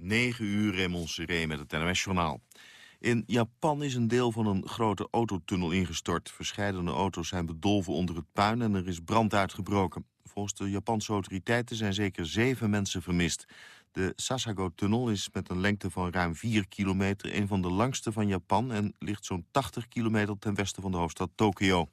9 uur Seré met het NOS-journaal. In Japan is een deel van een grote autotunnel ingestort. Verscheidene auto's zijn bedolven onder het puin en er is brand uitgebroken. Volgens de Japanse autoriteiten zijn zeker zeven mensen vermist. De Sasago-tunnel is met een lengte van ruim 4 kilometer... een van de langste van Japan en ligt zo'n 80 kilometer ten westen van de hoofdstad Tokio.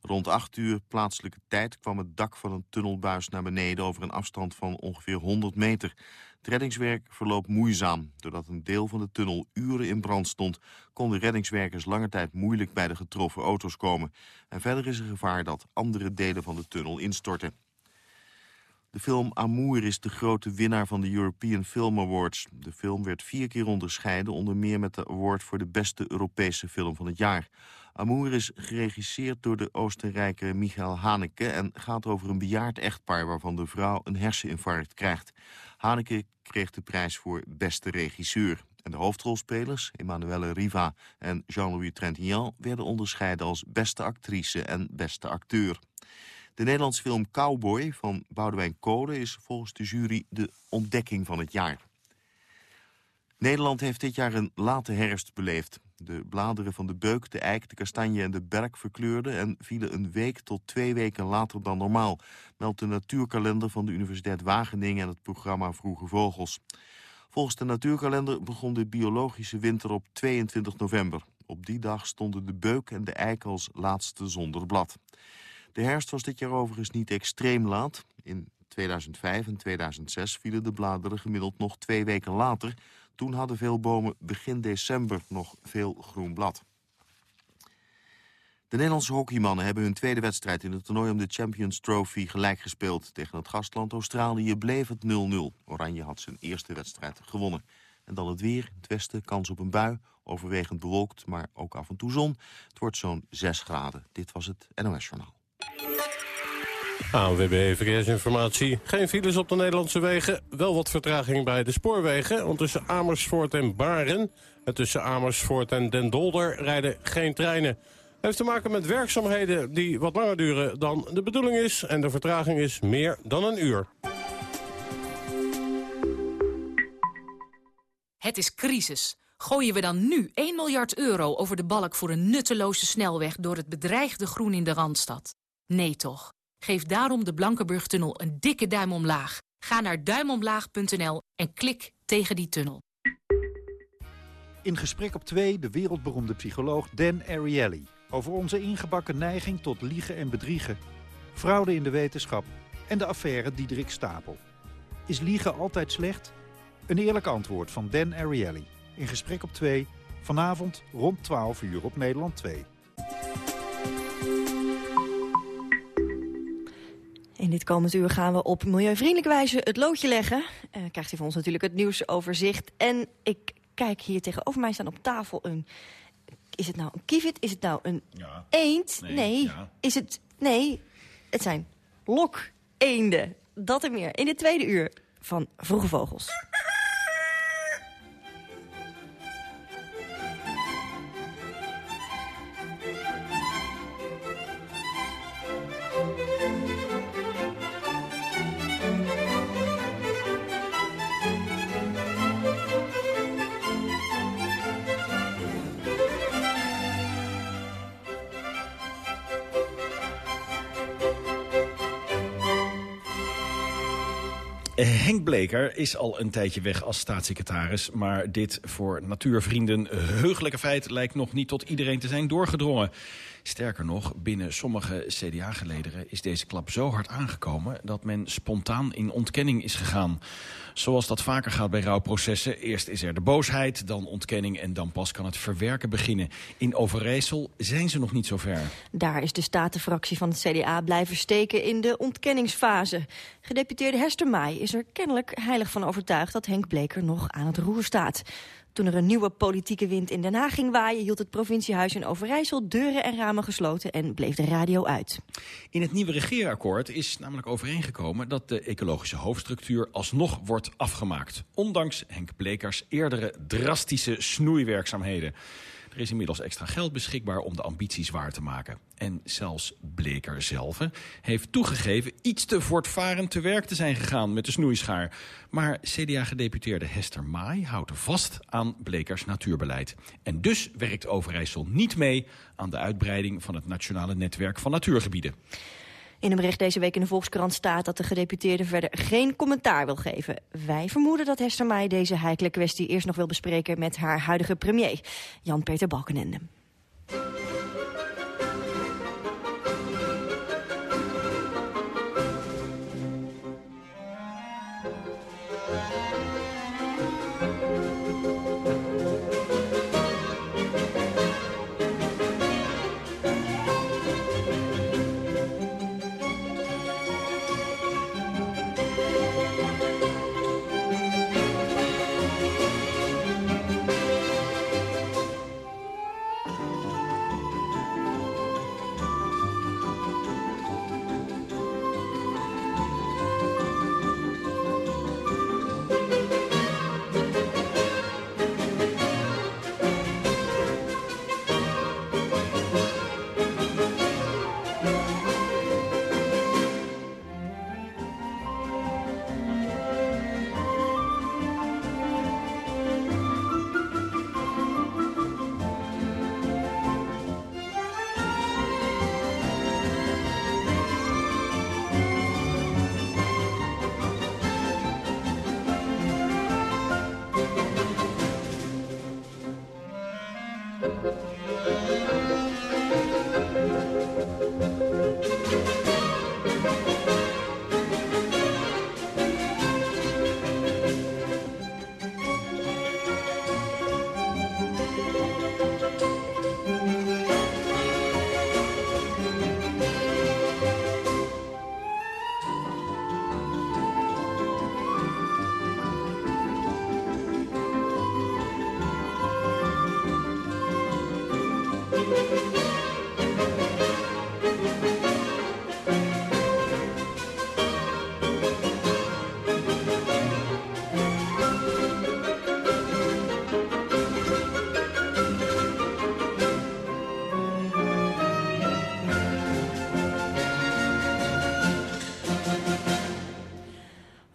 Rond 8 uur plaatselijke tijd kwam het dak van een tunnelbuis naar beneden... over een afstand van ongeveer 100 meter. Het reddingswerk verloopt moeizaam. Doordat een deel van de tunnel uren in brand stond... konden reddingswerkers lange tijd moeilijk bij de getroffen auto's komen. En verder is er gevaar dat andere delen van de tunnel instorten. De film Amour is de grote winnaar van de European Film Awards. De film werd vier keer onderscheiden, onder meer met de award voor de beste Europese film van het jaar. Amour is geregisseerd door de Oostenrijker Michael Haneke... en gaat over een bejaard echtpaar waarvan de vrouw een herseninfarct krijgt. Haneke kreeg de prijs voor beste regisseur. En de hoofdrolspelers, Emmanuelle Riva en Jean-Louis Trintignant... werden onderscheiden als beste actrice en beste acteur. De Nederlandse film Cowboy van Boudewijn Code is volgens de jury de ontdekking van het jaar. Nederland heeft dit jaar een late herfst beleefd. De bladeren van de beuk, de eik, de kastanje en de berk verkleurden... en vielen een week tot twee weken later dan normaal... meldt de natuurkalender van de Universiteit Wageningen... en het programma Vroege Vogels. Volgens de natuurkalender begon de biologische winter op 22 november. Op die dag stonden de beuk en de eik als laatste zonder blad. De herfst was dit jaar overigens niet extreem laat. In 2005 en 2006 vielen de bladeren gemiddeld nog twee weken later. Toen hadden veel bomen begin december nog veel groen blad. De Nederlandse hockeymannen hebben hun tweede wedstrijd in het toernooi om de Champions Trophy gelijk gespeeld. Tegen het gastland Australië bleef het 0-0. Oranje had zijn eerste wedstrijd gewonnen. En dan het weer. Het westen kans op een bui. Overwegend bewolkt, maar ook af en toe zon. Het wordt zo'n 6 graden. Dit was het NOS Journaal. ANWB Verkeersinformatie. Geen files op de Nederlandse wegen. Wel wat vertraging bij de spoorwegen. Want tussen Amersfoort en Baren en tussen Amersfoort en Den Dolder rijden geen treinen. Heeft te maken met werkzaamheden die wat langer duren dan de bedoeling is. En de vertraging is meer dan een uur. Het is crisis. Gooien we dan nu 1 miljard euro over de balk voor een nutteloze snelweg... door het bedreigde groen in de Randstad? Nee toch. Geef daarom de Blankenburg-tunnel een dikke duim omlaag. Ga naar duimomlaag.nl en klik tegen die tunnel. In gesprek op 2 de wereldberoemde psycholoog Dan Ariely... over onze ingebakken neiging tot liegen en bedriegen. Fraude in de wetenschap en de affaire Diederik Stapel. Is liegen altijd slecht? Een eerlijk antwoord van Dan Ariely. In gesprek op 2, vanavond rond 12 uur op Nederland 2. In dit komend uur gaan we op milieuvriendelijke wijze het loodje leggen. Uh, krijgt u van ons natuurlijk het nieuwsoverzicht. En ik kijk hier tegenover mij staan op tafel een... Is het nou een kievit? Is het nou een Ja. eend? Nee, Nee. ja. Is het... Nee. Het zijn lokeenden. Dat en meer in het tweede uur van Vroege Vogels. Henk Bleker is al een tijdje weg als staatssecretaris... maar dit voor natuurvrienden heugelijke feit lijkt nog niet tot iedereen te zijn doorgedrongen. Sterker nog, binnen sommige CDA-gelederen is deze klap zo hard aangekomen... dat men spontaan in ontkenning is gegaan. Zoals dat vaker gaat bij rouwprocessen. Eerst is er de boosheid, dan ontkenning en dan pas kan het verwerken beginnen. In Overijssel zijn ze nog niet zo ver. Daar is de statenfractie van het CDA blijven steken in de ontkenningsfase. Gedeputeerde Hester Maai is er kennelijk heilig van overtuigd dat Henk Bleker nog aan het roer staat. Toen er een nieuwe politieke wind in Den Haag ging waaien... hield het provinciehuis in Overijssel deuren en ramen gesloten en bleef de radio uit. In het nieuwe regeerakkoord is namelijk overeengekomen dat de ecologische hoofdstructuur alsnog wordt afgemaakt. Ondanks Henk Blekers eerdere drastische snoeiwerkzaamheden. Er is inmiddels extra geld beschikbaar om de ambities waar te maken. En zelfs Bleker zelf heeft toegegeven iets te voortvarend te werk te zijn gegaan met de snoeischaar. Maar CDA-gedeputeerde Hester Maai houdt vast aan Blekers natuurbeleid. En dus werkt Overijssel niet mee aan de uitbreiding van het nationale netwerk van natuurgebieden. In een bericht deze week in de Volkskrant staat dat de gedeputeerde verder geen commentaar wil geven. Wij vermoeden dat Hester Maai deze heikele kwestie eerst nog wil bespreken met haar huidige premier, Jan-Peter Balkenende.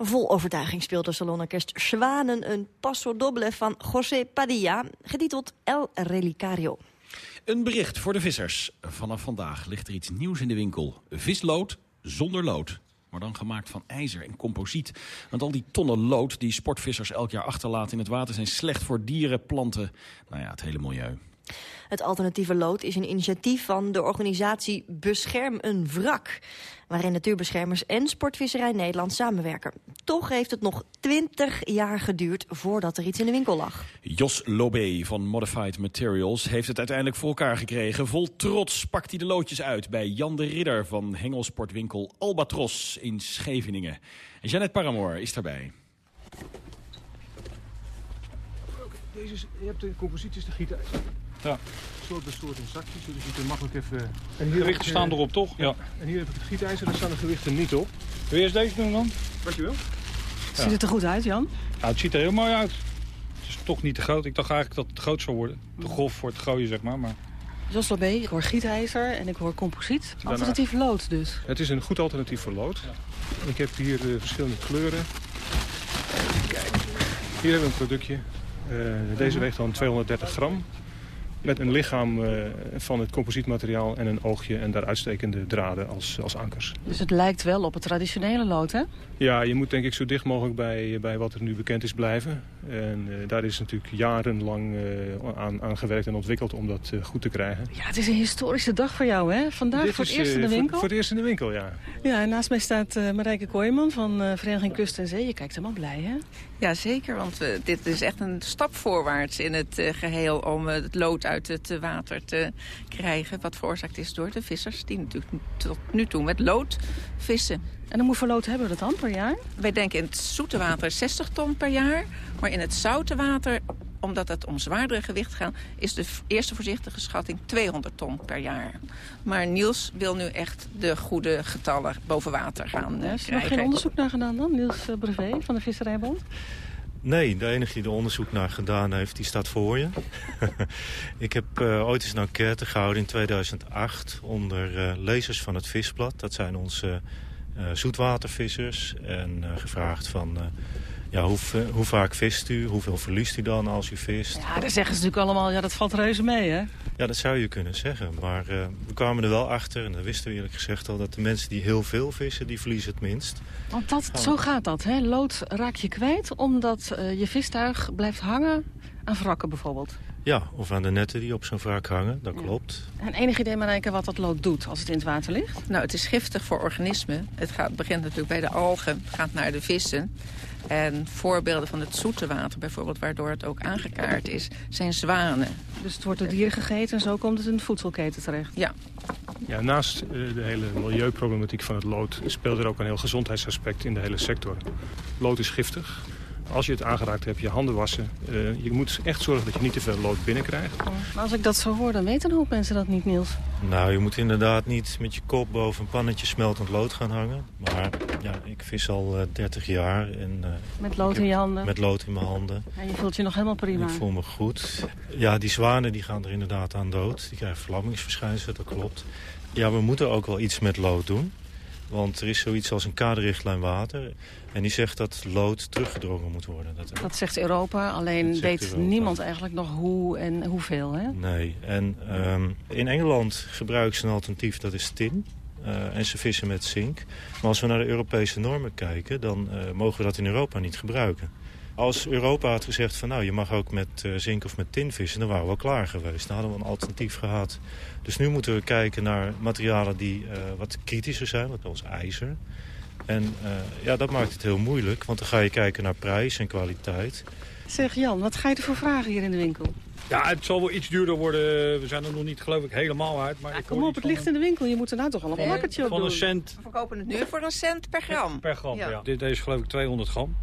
Vol overtuiging speelde Salonorkest Zwanen een passo doble van José Padilla, getiteld El Relicario. Een bericht voor de vissers. Vanaf vandaag ligt er iets nieuws in de winkel. Vislood zonder lood. Maar dan gemaakt van ijzer en composiet. Want al die tonnen lood die sportvissers elk jaar achterlaten in het water... zijn slecht voor dieren, planten, nou ja, het hele milieu. Het alternatieve lood is een initiatief van de organisatie Bescherm een Wrak waarin natuurbeschermers en Sportvisserij Nederland samenwerken. Toch heeft het nog 20 jaar geduurd voordat er iets in de winkel lag. Jos Lobé van Modified Materials heeft het uiteindelijk voor elkaar gekregen. Vol trots pakt hij de loodjes uit bij Jan de Ridder van hengelsportwinkel Albatros in Scheveningen. En Jeannette Paramoor is daarbij. Deze is, je hebt de composities, de gietijzer. Ja. Soort bij soort in zakjes, dus je kunt makkelijk even... En hier gewichten staan eh, erop, toch? Ja. En hier heb ik het gietijzer, daar staan de gewichten niet op. Wil je eerst deze doen dan? Wat je wil. Ziet het er goed uit, Jan? Nou, het ziet er heel mooi uit. Het is toch niet te groot. Ik dacht eigenlijk dat het groot zou worden. Te grof voor het gooien, zeg maar. maar... Jos Labé, ik hoor gietijzer en ik hoor composiet. Alternatief lood dus. Het is een goed alternatief voor lood. Ik heb hier de verschillende kleuren. Kijk, hier hebben we een productje. Uh, deze weegt dan 230 gram. Met een lichaam uh, van het composietmateriaal en een oogje en daar uitstekende draden als, als ankers. Dus het lijkt wel op het traditionele lood, hè? Ja, je moet denk ik zo dicht mogelijk bij, bij wat er nu bekend is blijven. En uh, daar is natuurlijk jarenlang uh, aan, aan gewerkt en ontwikkeld om dat goed te krijgen. Ja, het is een historische dag voor jou, hè? Vandaag Dit voor het is, eerst in de winkel? Voor, voor, het eerst in de winkel, ja. Ja, en naast mij staat Marijke Kooijman van Vereniging Kust en Zee. Je kijkt helemaal blij, hè? Ja, zeker, want dit is echt een stap voorwaarts in het geheel om het lood uit het water te krijgen. Wat veroorzaakt is door de vissers die natuurlijk tot nu toe met lood vissen. En hoeveel lood hebben we dat dan per jaar? Wij denken in het zoete water 60 ton per jaar. Maar in het zoute water, omdat het om zwaardere gewicht gaat... is de eerste voorzichtige schatting 200 ton per jaar. Maar Niels wil nu echt de goede getallen boven water gaan uh, Is er nog geen onderzoek naar gedaan dan? Niels Brevet van de Visserijbond? Nee, de enige die er onderzoek naar gedaan heeft, die staat voor je. ik heb uh, ooit eens een enquête gehouden in 2008 onder uh, lezers van het Visblad. Dat zijn onze uh, zoetwatervissers. En gevraagd van ja, hoe, hoe, vaak vist u? Hoeveel verliest u dan als u vist? Ja, dan zeggen ze natuurlijk allemaal, ja, dat valt reuze mee, hè? Ja, dat zou je kunnen zeggen. Maar uh, we kwamen er wel achter, en dat wisten we eerlijk gezegd al... dat de mensen die heel veel vissen, die verliezen het minst. Want dat, zo gaat dat, hè? Lood raak je kwijt omdat uh, je vistuig blijft hangen aan wrakken bijvoorbeeld. Ja, of aan de netten die op zo'n wrak hangen, dat ja. klopt. En enig idee, Marijke, wat dat lood doet als het in het water ligt? Nou, het is giftig voor organismen. Het gaat, begint natuurlijk bij de algen, gaat naar de vissen. En voorbeelden van het zoete water bijvoorbeeld, waardoor het ook aangekaart is, zijn zwanen. Dus het wordt door dieren gegeten en zo komt het in de voedselketen terecht? Ja. Ja, naast de hele milieuproblematiek van het lood speelt er ook een heel gezondheidsaspect in de hele sector. Lood is giftig. Als je het aangeraakt hebt, je handen wassen. Uh, je moet echt zorgen dat je niet te veel lood binnenkrijgt. Maar als ik dat zo hoor, dan weten een hoop mensen dat niet, Niels. Nou, je moet inderdaad niet met je kop boven een pannetje smeltend lood gaan hangen. Maar ja, ik vis al uh, 30 jaar. En, uh, met lood in je handen? Met lood in mijn handen. En je voelt je nog helemaal prima? Ik voel me goed. Ja, die zwanen die gaan er inderdaad aan dood. Die krijgen vlammingsverschijnselen, dat klopt. Ja, we moeten ook wel iets met lood doen. Want er is zoiets als een kaderrichtlijn water. En die zegt dat lood teruggedrongen moet worden. Dat, dat zegt Europa, alleen zegt weet Europa. niemand eigenlijk nog hoe en hoeveel. Hè? Nee, en um, in Engeland gebruiken ze een alternatief, dat is tin. Uh, en ze vissen met zink. Maar als we naar de Europese normen kijken, dan uh, mogen we dat in Europa niet gebruiken. Als Europa had gezegd van nou, je mag ook met uh, zink of met tin vissen, dan waren we al klaar geweest. Dan hadden we een alternatief gehad. Dus nu moeten we kijken naar materialen die uh, wat kritischer zijn, wat ons ijzer. En uh, ja, dat maakt het heel moeilijk, want dan ga je kijken naar prijs en kwaliteit. Zeg Jan, wat ga je ervoor vragen hier in de winkel? Ja, het zal wel iets duurder worden. We zijn er nog niet, geloof ik, helemaal uit. Maar ja, ik kom op, het ligt in de winkel. Je moet er nou toch al een plakkertje op van doen. Een cent. We verkopen het nu voor een cent per gram. Per gram, ja. ja. Dit, deze geloof ik 200 gram.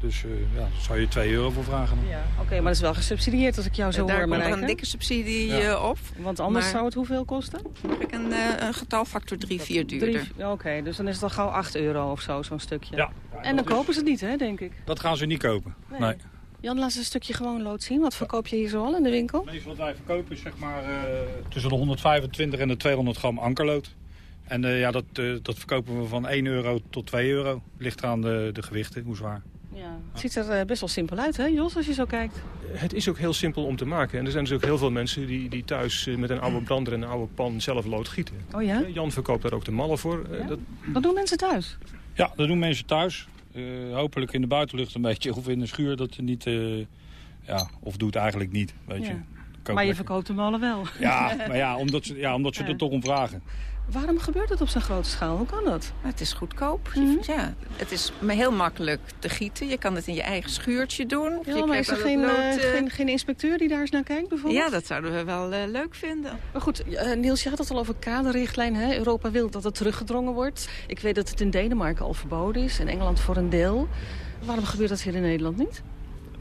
Dus uh, ja, daar zou je 2 euro voor vragen. Ja, Oké, okay, maar dat is wel gesubsidieerd als ik jou zo daar hoor, Daar komt een dikke subsidie ja. uh, op. Want anders maar... zou het hoeveel kosten? Ik een, uh, een getalfactor 3, 4 duurder. Oké, okay, dus dan is het al gauw 8 euro of zo, zo'n stukje. Ja. En dan kopen ze het niet, hè, denk ik? Dat gaan ze niet kopen, nee. nee. Jan, laat eens een stukje gewoon lood zien. Wat verkoop je hier zo al in de winkel? Het meeste wat wij verkopen is zeg maar tussen de 125 en de 200 gram ankerlood. En ja, dat, dat verkopen we van 1 euro tot 2 euro. Ligt eraan de, de gewichten, hoe zwaar. Ja. Het ziet er best wel simpel uit, hè Jos, als je zo kijkt? Het is ook heel simpel om te maken. En er zijn dus ook heel veel mensen die, die thuis met een oude brander en een oude pan zelf lood gieten. Oh ja? Jan verkoopt daar ook de mallen voor. Ja? Dat... dat doen mensen thuis? Ja, dat doen mensen thuis. Uh, hopelijk in de buitenlucht een beetje. Of in de schuur dat je niet... Uh, ja, of doet eigenlijk niet, weet ja. je. Koop maar je lekker. verkoopt de mallen wel. Ja, maar ja, omdat ze, ja, omdat ze er toch om vragen. Waarom gebeurt het op zo'n grote schaal? Hoe kan dat? Het is goedkoop. Mm -hmm. ja, het is heel makkelijk te gieten. Je kan het in je eigen schuurtje doen. Ja, je maar is er geen, lood, uh, geen, geen, inspecteur die daar eens naar kijkt bijvoorbeeld? Ja, dat zouden we wel uh, leuk vinden. Maar goed, uh, Niels, je had het al over kaderrichtlijn. Hè? Europa wil dat het teruggedrongen wordt. Ik weet dat het in Denemarken al verboden is. In Engeland voor een deel. Waarom gebeurt dat hier in Nederland niet?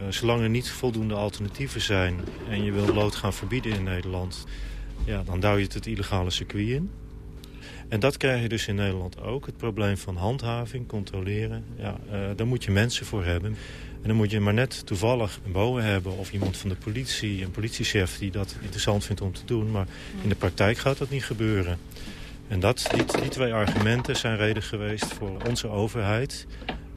Uh, zolang er niet voldoende alternatieven zijn en je wil lood gaan verbieden in Nederland... Ja, dan duw je het het illegale circuit in. En dat krijg je dus in Nederland ook. Het probleem van handhaving, controleren. Ja, uh, daar moet je mensen voor hebben. En dan moet je maar net toevallig een boa hebben... of iemand van de politie, een politiechef die dat interessant vindt om te doen. Maar in de praktijk gaat dat niet gebeuren. En dat, die twee argumenten zijn reden geweest voor onze overheid...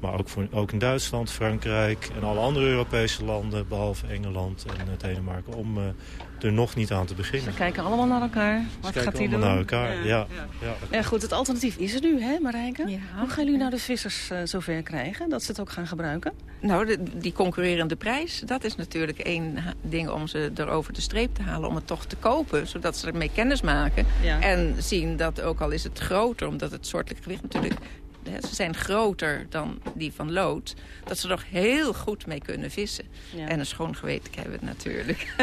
Maar ook, voor, ook in Duitsland, Frankrijk en alle andere Europese landen... behalve Engeland en uh, Denemarken, om uh, er nog niet aan te beginnen. Ze kijken allemaal naar elkaar. Wat Ze gaat hij doen? naar elkaar, ja. ja, ja. ja goed, het alternatief is er nu, hè Marijke? Ja. Hoe gaan jullie nou de vissers uh, zover krijgen dat ze het ook gaan gebruiken? Nou, de, die concurrerende prijs, dat is natuurlijk één ding om ze erover de streep te halen... om het toch te kopen, zodat ze ermee kennis maken. Ja. En zien dat, ook al is het groter, omdat het soortelijk gewicht natuurlijk ze zijn groter dan die van lood... dat ze er nog heel goed mee kunnen vissen. Ja. En een schoon geweten hebben we het natuurlijk.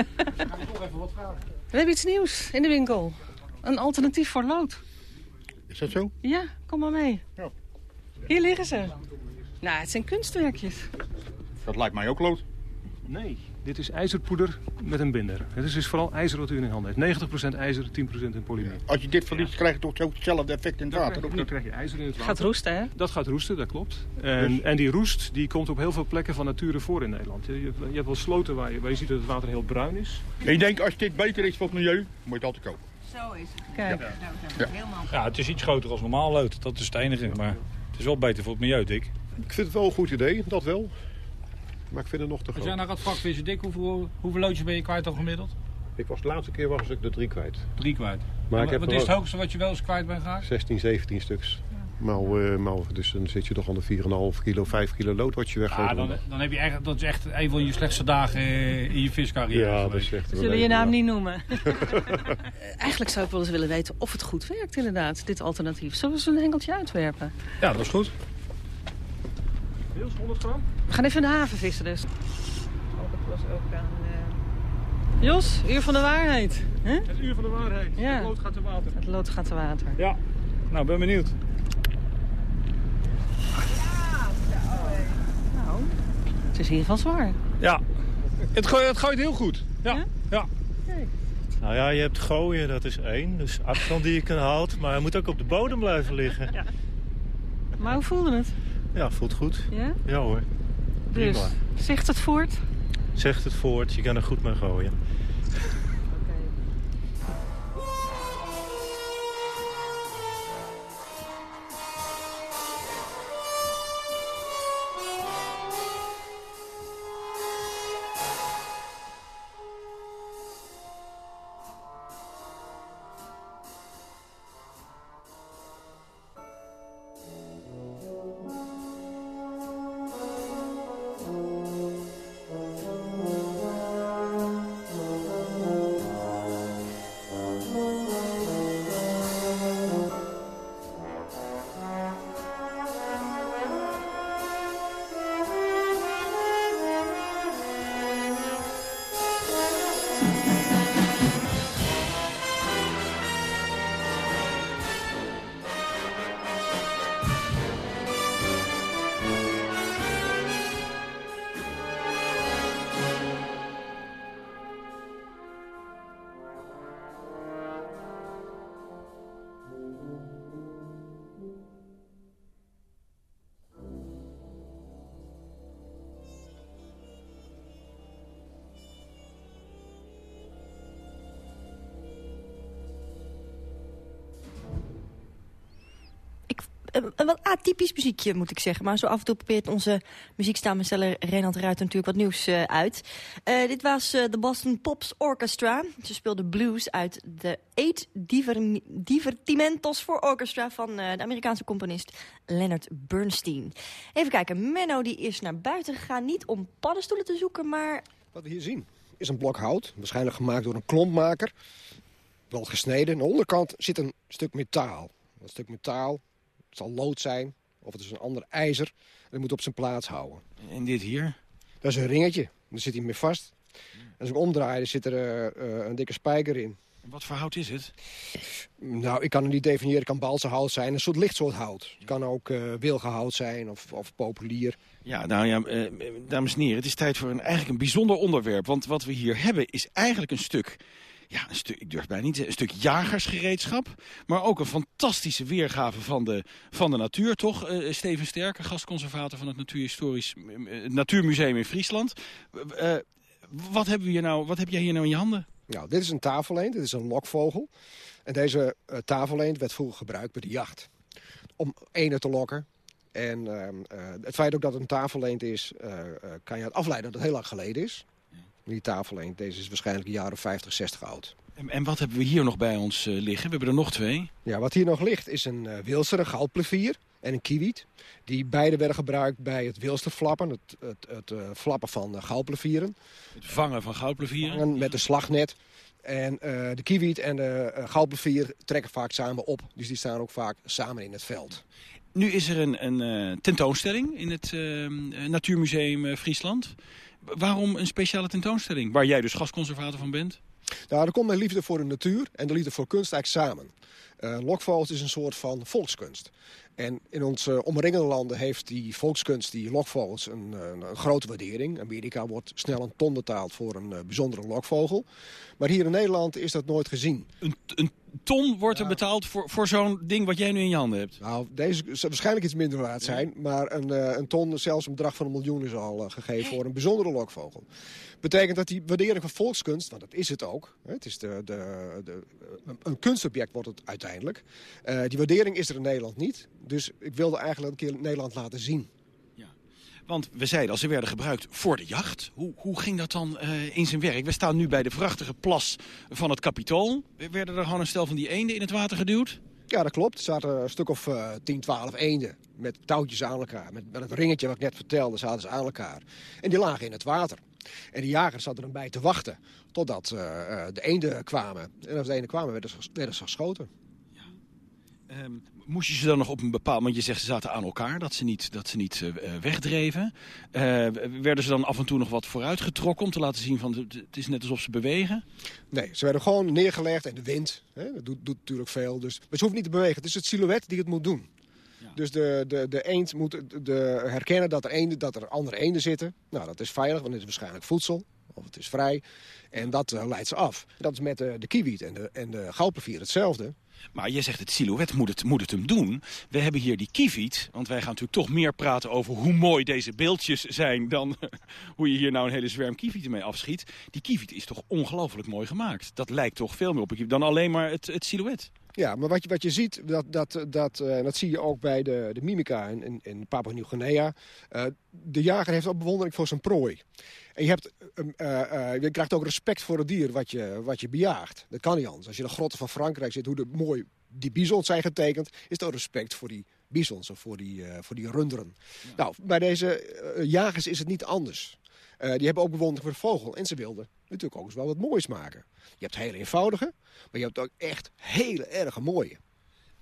We hebben iets nieuws in de winkel. Een alternatief voor lood. Is dat zo? Ja, kom maar mee. Ja. Hier liggen ze. Nou, het zijn kunstwerkjes. Dat lijkt mij ook lood. Nee. Dit is ijzerpoeder met een binder. Het is dus vooral ijzer wat u in uw handen heeft. 90% ijzer, 10% in polymer. Als je dit verliest, krijg je toch hetzelfde effect in het Dan water, krijg, je, dan krijg je ijzer in het water. Gaat roesten, hè? Dat gaat roesten, dat klopt. En, Dus- en die roest die komt op heel veel plekken van nature voor in Nederland. Je, je hebt wel sloten waar je, waar je ziet dat het water heel bruin is. En je denkt, als dit beter is voor het milieu, moet je het altijd kopen. Zo is het. Kijk. Nou, Ja. helemaal Ja, het is iets groter als normaal lood. Dat is het enige. Maar het is wel beter voor het milieu, Dick. Ik vind het wel een goed idee, dat wel. Maar ik vind het nog te Als groot. jij naar gaat vakvissen, Dick, hoeveel, hoeveel loodjes ben je kwijt al gemiddeld? Ik was de laatste keer was ik de drie kwijt. Drie kwijt. Maar ik heb wat is ook het hoogste wat je wel eens kwijt bent geraakt? 16, 17 stuks. Eh, maal, dus dan zit je toch aan de 4,5 kilo, 5 kilo lood wat je weggooit. Ja, dan, dan heb je echt, dat is echt een van je slechtste dagen eh, in je viscarrière Ja, dat is echt... Zullen we je naam niet noemen? Eigenlijk zou ik wel eens willen weten of het goed werkt inderdaad, dit alternatief. Zullen we zo'n hengeltje uitwerpen? Ja, dat is goed. Deels 100 gram. We gaan even in de haven vissen dus. Oh, dat was ook aan... Jos, uur van de waarheid. hè? Het uur van de waarheid. Ja. Het lood gaat te water. Het lood gaat te water. Ja. Nou, ben benieuwd. Nou, het is in ieder geval zwaar. Ja. Het, gooit, het gooit heel goed. Ja. ja. Nou ja, je hebt gooien, dat is één. Dus afstand die je kan houdt. Maar hij moet ook op de bodem blijven liggen. Ja, Maar hoe voelde het? Voelt goed. Ja? Ja hoor. Dus, Prima. zegt het voort? Zegt het voort, je kan er goed mee gooien. Een, wat atypisch muziekje, moet ik zeggen. Maar zo af en toe probeert onze muzieksamensteller Renald Ruiter natuurlijk wat nieuws eh, uit. Eh, dit was eh, de Boston Pops Orchestra. Ze speelden blues uit de Eight Diver Divertimentos voor Orchestra... van de Amerikaanse componist Leonard Bernstein. Even kijken, Menno die is naar buiten gegaan. Niet om paddenstoelen te zoeken, maar... Wat we hier zien is een blok hout. Waarschijnlijk gemaakt door een klompmaker. Wel gesneden. Aan de onderkant zit een stuk metaal. Dat stuk metaal het zal lood zijn of het is een ander ijzer. Dat moet op zijn plaats houden. En dit hier? Dat is een ringetje. Daar zit hij mee vast. En als ik hem omdraai, dan zit er eh, eh, een dikke spijker in. Wat voor hout is het? Nou, ik kan het niet definiëren. Het kan balsenhout zijn. Een soort lichtsoort hout. Het kan ook uh, wilgenhout zijn of, of populier. Ja, nou ja, eh, dames en heren, het is tijd voor een, eigenlijk een bijzonder onderwerp. Want wat we hier hebben is eigenlijk een stuk... Ja, een stuk, ik durf bijna niet een stuk jagersgereedschap. Maar ook een fantastische weergave van de, van de natuur, toch? Uh, Steven Sterker, gastconservator van het Natuurhistorisch uh, Natuurmuseum in Friesland. Uh, wat, hebben we hier nou, wat heb jij hier nou in je handen? Nou, dit is een tafeleend, dit is een lokvogel. En deze tafeleend werd vroeger gebruikt bij de jacht. Om enen te lokken. En uh, het feit ook dat het een tafeleend is, kan je het afleiden dat het heel lang geleden is. Die tafeleend, deze is waarschijnlijk een jaar of 50, 60 oud. En, en wat hebben we hier nog bij ons liggen? We hebben er nog twee. Ja, wat hier nog ligt is een wilster, een goudplevier en een kiewiet. Die beide werden gebruikt bij het wilsterflappen, het, het, het uh, flappen van uh, goudplevieren. Het vangen van goudplevieren? Met een slagnet. En uh, de kiewiet en de uh, goudplevier trekken vaak samen op. Dus die staan ook vaak samen in het veld. Nu is er een, een uh, tentoonstelling in het Natuurmuseum Friesland. Waarom een speciale tentoonstelling? Waar jij dus gastconservator van bent? Nou, er komt mijn liefde voor de natuur en de liefde voor kunst eigenlijk samen. Uh, lokvogels is een soort van volkskunst. En in onze omringende landen heeft die volkskunst, die lokvogels, een, een, een, grote waardering. Amerika wordt snel een ton betaald voor een uh, bijzondere lokvogel. Maar hier in Nederland is dat nooit gezien. Een, een ton wordt er betaald voor, voor zo'n ding wat jij nu in je handen hebt? Nou, deze zou waarschijnlijk iets minder waard zijn. Maar een, uh, een ton, zelfs een bedrag van een miljoen is al uh, gegeven voor een bijzondere lokvogel. Betekent dat die waardering van volkskunst, want dat is het ook. Hè, het is de, de, de, een kunstobject wordt het uiteindelijk. Uh, die waardering is er in Nederland niet. Dus ik wilde eigenlijk een keer Nederland laten zien. Want we zeiden al, ze werden gebruikt voor de jacht. Hoe, hoe ging dat dan uh, in zijn werk? We staan nu bij de prachtige plas van het Capitool. Werden er gewoon een stel van die eenden in het water geduwd? Ja, dat klopt. Er zaten een stuk of uh, 10, 12 eenden met touwtjes aan elkaar. Met, met het ringetje wat ik net vertelde, zaten ze aan elkaar. En die lagen in het water. En de jagers zaten er bij te wachten totdat uh, de eenden kwamen. En als de eenden kwamen, werden ze, werden ze geschoten. Um, moest je ze dan nog op een bepaald moment, je zegt ze zaten aan elkaar, dat ze niet, dat ze niet uh, wegdreven. Uh, werden ze dan af en toe nog wat vooruitgetrokken om te laten zien van het is net alsof ze bewegen? Nee, ze werden gewoon neergelegd en de wind, hè, dat doet, doet natuurlijk veel. Dus, maar ze hoeven niet te bewegen, het is het silhouet die het moet doen. Ja. Dus de, de, de eend moet de, herkennen dat er, eenden, dat er andere eenden zitten. Nou, dat is veilig, want het is waarschijnlijk voedsel. Of het is vrij. En dat uh, leidt ze af. Dat is met de, kiwiet en de, en de hetzelfde. Maar je zegt het silhouet moet het, moet het hem doen. We hebben hier die kieviet, want wij gaan natuurlijk toch meer praten over hoe mooi deze beeldjes zijn... dan hoe je hier nou een hele zwerm kievieten mee afschiet. Die kieviet is toch ongelooflijk mooi gemaakt. Dat lijkt toch veel meer op een dan alleen maar het, het silhouet. Ja, maar wat je, wat je ziet, dat, dat, dat, uh, dat zie je ook bij de, de mimica in, in, in Papua-Nieuw-Guinea. Uh, de jager heeft ook bewondering voor zijn prooi. En je, hebt, uh, je krijgt ook respect voor het dier wat je, wat je bejaagt. Dat kan niet anders. Als je in de grotten van Frankrijk zit, hoe de, mooi die bizons zijn getekend... is er respect voor die bizons of voor die, voor die runderen. Ja. Nou, bij deze jagers is het niet anders. Uh, die hebben ook bewondering voor de vogel. En ze wilden natuurlijk ook eens wel wat moois maken. Je hebt hele eenvoudige, maar je hebt ook echt hele erge mooie.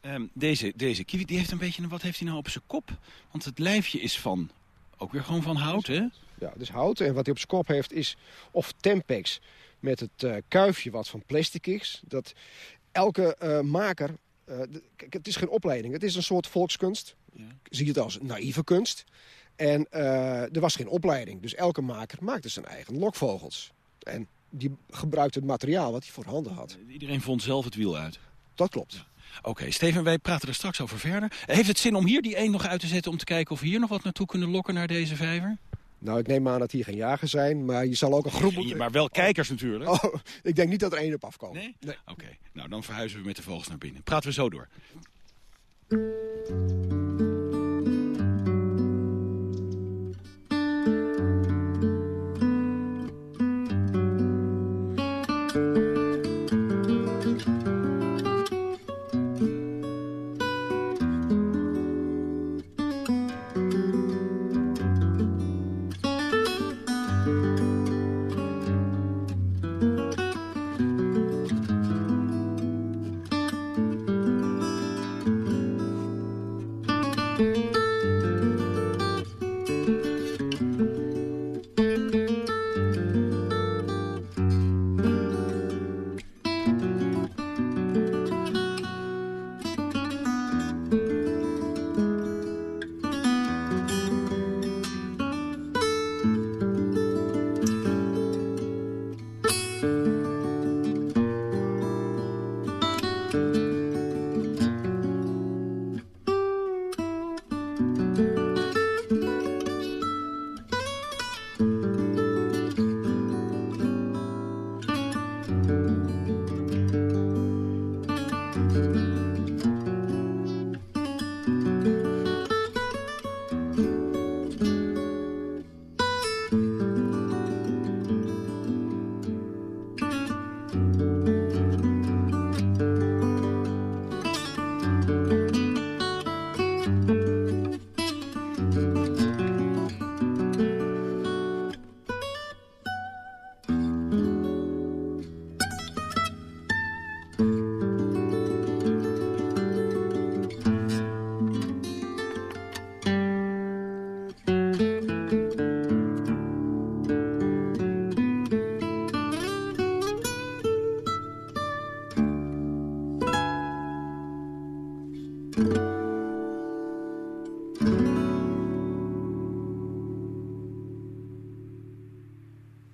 Um, deze, deze kiwi, die heeft een beetje, wat heeft hij nou op zijn kop? Want het lijfje is van, ook weer gewoon van hout, hè? Ja, dus hout. En wat hij op zijn kop heeft is of tempex met het uh, kuifje wat van plastic is. Dat elke uh, maker, uh, het is geen opleiding, het is een soort volkskunst. Ja. Zie het als naïeve kunst. En uh, er was geen opleiding. Dus elke maker maakte zijn eigen lokvogels. En die gebruikte het materiaal wat hij voorhanden had. Iedereen vond zelf het wiel uit? Dat klopt. Ja. Oké, okay, Steven, wij praten er straks over verder. Heeft het zin om hier die een nog uit te zetten... om te kijken of we hier nog wat naartoe kunnen lokken naar deze vijver? Nou, ik neem aan dat hier geen jagers zijn, maar je zal ook een groep... Maar wel kijkers oh. natuurlijk. Oh, ik denk niet dat er één op afkomt. Nee? nee. Oké, okay. nou dan verhuizen we met de vogels naar binnen. Praten we zo door.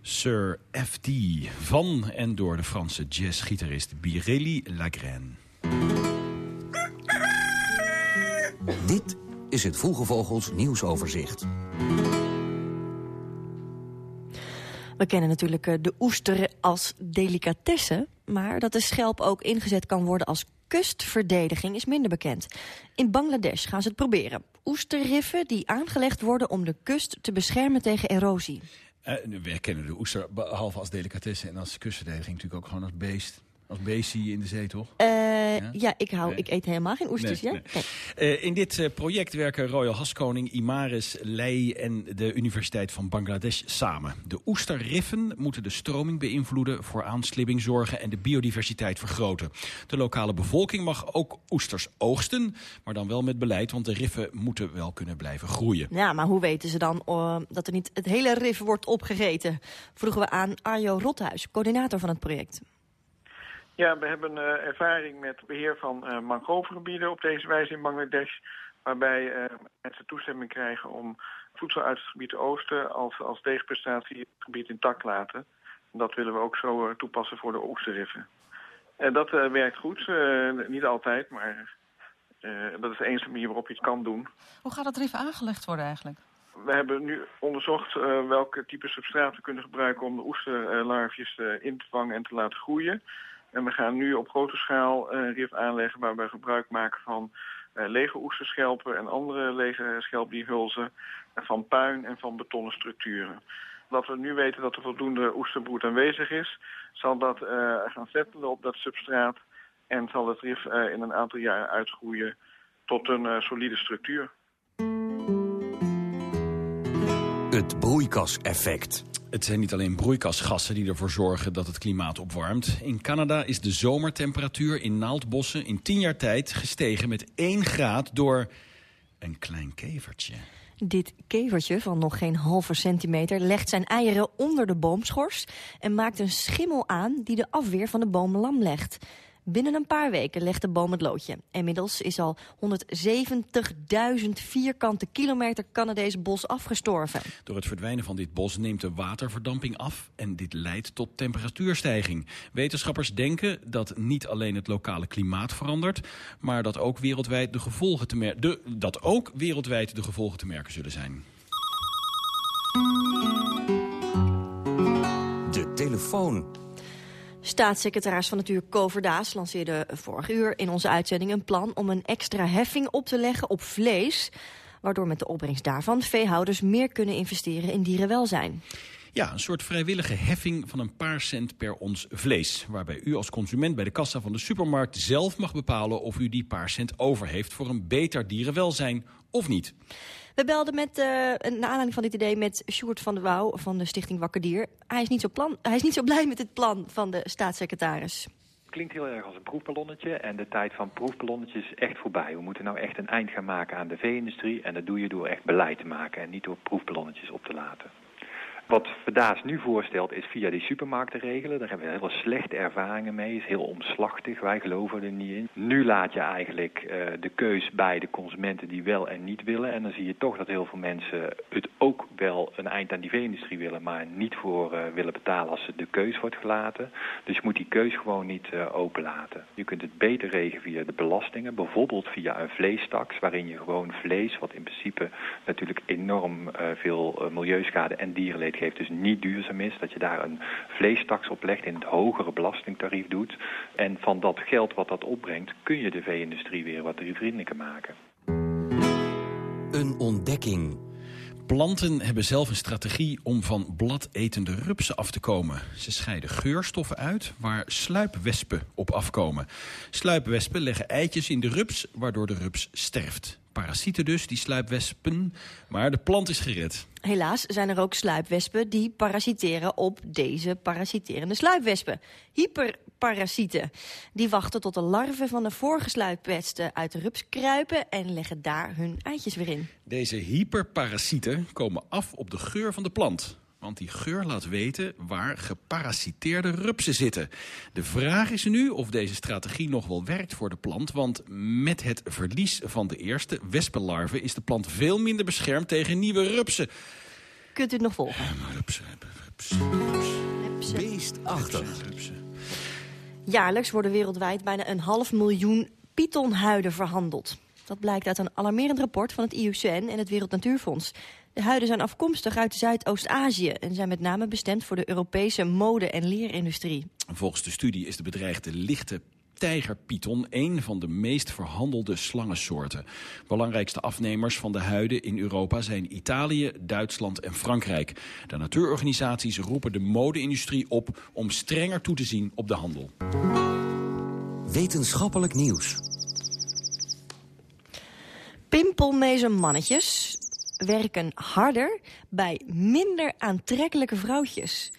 Sir F.D. van en door de Franse jazzgitarist Birelli Lagrène. Dit is het Vroege Vogels nieuwsoverzicht. We kennen natuurlijk eh, de oester als delicatesse, maar dat de schelp ook ingezet kan worden als kustverdediging is minder bekend. In Bangladesh gaan ze het proberen. Oesterriffen die aangelegd worden om de kust te beschermen tegen erosie. Uh, we kennen de oester behalve als delicatesse en als kustverdediging natuurlijk ook gewoon als beest. Als beestie in de zee, toch? Uh, ja? ja? ik, hou, nee. ik eet helemaal geen oesters. Nee, ja? nee. Uh, in dit uh, project werken Royal Haskoning, Imaris, Lei en de Universiteit van Bangladesh samen. De oesterriffen moeten de stroming beïnvloeden, voor aanslibbing zorgen en de biodiversiteit vergroten. De lokale bevolking mag ook oesters oogsten, maar dan wel met beleid, want de riffen moeten wel kunnen blijven groeien. Ja, maar hoe weten ze dan uh, dat er niet het hele rif wordt opgegeten? Vroegen we aan Arjo Rothuis, coördinator van het project. Ja, we hebben uh, ervaring met beheer van uh, mangrovegebieden op deze wijze in Bangladesh. Waarbij uh, mensen toestemming krijgen om voedsel uit het gebied te oosten als, als tegenprestatie het gebied intact laten. En dat willen we ook zo toepassen voor de oesterriffen. En dat werkt goed, niet altijd, maar dat is de enige manier waarop je het kan doen. Hoe gaat dat rif aangelegd worden eigenlijk? We hebben nu onderzocht welke type substraat we kunnen gebruiken om de oesterlarfjes in te vangen en te laten groeien. En we gaan nu op grote schaal uh, RIF aanleggen waar we gebruik maken van uh, lege oesterschelpen en andere lege schelpdiehulzen, uh, van puin en van betonnen structuren. Dat we nu weten dat er voldoende oesterbroed aanwezig is, zal dat gaan settelen op dat substraat en zal het RIF in een aantal jaar uitgroeien tot een solide structuur. Het broeikaseffect. Het zijn niet alleen broeikasgassen die ervoor zorgen dat het klimaat opwarmt. In Canada is de zomertemperatuur in naaldbossen in tien jaar tijd gestegen met 1 graad door een klein kevertje. Dit kevertje van nog geen halve centimeter legt zijn eieren onder de boomschors... en maakt een schimmel aan die de afweer van de boom lam legt. Binnen een paar weken legt de boom het loodje. Inmiddels is al 170.000 vierkante kilometer Canadees bos afgestorven. Door het verdwijnen van dit bos neemt de waterverdamping af... en dit leidt tot temperatuurstijging. Wetenschappers denken dat niet alleen het lokale klimaat verandert... maar dat ook wereldwijd de gevolgen te, mer de, dat ook wereldwijd de gevolgen te merken zullen zijn. De telefoon. Staatssecretaris van Natuur Koverdaas lanceerde vorig uur in onze uitzending een plan om een extra heffing op te leggen op vlees, waardoor met de opbrengst daarvan veehouders meer kunnen investeren in dierenwelzijn. Ja, een soort vrijwillige heffing van een paar cent per ons vlees. Waarbij u als consument bij de kassa van de supermarkt zelf mag bepalen of u die paar cent over heeft voor een beter dierenwelzijn of niet. We belden met, uh, naar aanleiding van dit idee met Sjoerd van der Wouw van de Stichting Wakker Dier. Hij is, niet zo plan, hij is niet zo blij met het plan van de staatssecretaris klinkt heel erg als een proefballonnetje en de tijd van proefballonnetjes is echt voorbij. We moeten nou echt een eind gaan maken aan de vee-industrie en dat doe je door echt beleid te maken en niet door proefballonnetjes op te laten. Wat Verdaas nu voorstelt is via die supermarkten regelen. Daar hebben we hele slechte ervaringen mee. is heel omslachtig. Wij geloven er niet in. Nu laat je eigenlijk uh, de keus bij de consumenten die wel en niet willen. En dan zie je toch dat heel veel mensen het ook wel een eind aan die vee-industrie willen... maar niet voor uh, willen betalen als de keus wordt gelaten. Dus je moet die keus gewoon niet uh, openlaten. Je kunt het beter regelen via de belastingen. Bijvoorbeeld via een vleestaks, waarin je gewoon vlees... wat in principe natuurlijk enorm veel milieuschade en dierenleed geeft, dus niet duurzaam is. Dat je daar een vleestaks op legt, in het hogere belastingtarief doet. En van dat geld wat dat opbrengt, kun je de vee-industrie weer wat diervriendelijker maken. Een ontdekking. Planten hebben zelf een strategie om van bladetende rupsen af te komen. Ze scheiden geurstoffen uit waar sluipwespen op afkomen. Sluipwespen leggen eitjes in de rups, waardoor de rups sterft. Parasieten dus, die sluipwespen, maar de plant is gered. Helaas zijn er ook sluipwespen die parasiteren op deze parasiterende sluipwespen. Hyperparasieten. Die wachten tot de larven van de vorige sluipwesten uit de rups kruipen en leggen daar hun eitjes weer in. Deze hyperparasieten komen af op de geur van de plant. Want die geur laat weten waar geparasiteerde rupsen zitten. De vraag is nu of deze strategie nog wel werkt voor de plant. Want met het verlies van de eerste wespenlarven... is de plant veel minder beschermd tegen nieuwe rupsen. Kunt u het nog volgen? rupsen, Beestachtig. Jaarlijks worden wereldwijd bijna een half miljoen pythonhuiden verhandeld. Dat blijkt uit een alarmerend rapport van het IUCN en het Wereld Natuurfonds. De huiden zijn afkomstig uit Zuidoost-Azië... en zijn met name bestemd voor de Europese mode- en leerindustrie. Volgens de studie is de bedreigde lichte tijgerpython een van de meest verhandelde slangensoorten. Belangrijkste afnemers van de huiden in Europa zijn Italië, Duitsland en Frankrijk. De natuurorganisaties roepen de mode-industrie op om strenger toe te zien op de handel. Wetenschappelijk nieuws. Pimpelmezen mannetjes werken harder bij minder aantrekkelijke vrouwtjes.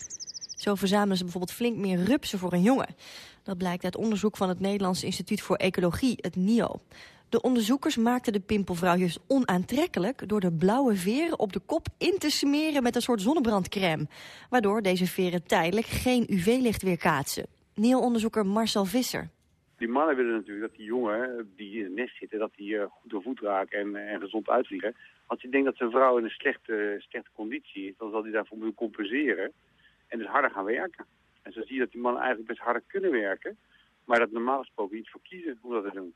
Zo verzamelen ze bijvoorbeeld flink meer rupsen voor een jongen. Dat blijkt uit onderzoek van het Nederlands Instituut voor Ecologie, het NIO. De onderzoekers maakten de pimpelvrouwtjes onaantrekkelijk... door de blauwe veren op de kop in te smeren met een soort zonnebrandcrème. Waardoor deze veren tijdelijk geen UV-licht weerkaatsen. NIO-onderzoeker Marcel Visser. Die mannen willen natuurlijk dat die jongen die in het nest zitten, dat die uh, goed door voet raken en, en gezond uitvliegen. Als hij denkt dat zijn vrouw in een slechte, conditie is, dan zal hij daarvoor moeten compenseren en dus harder gaan werken. En zo zie je dat die mannen eigenlijk best harder kunnen werken, maar dat normaal gesproken niet voor kiezen om dat te doen.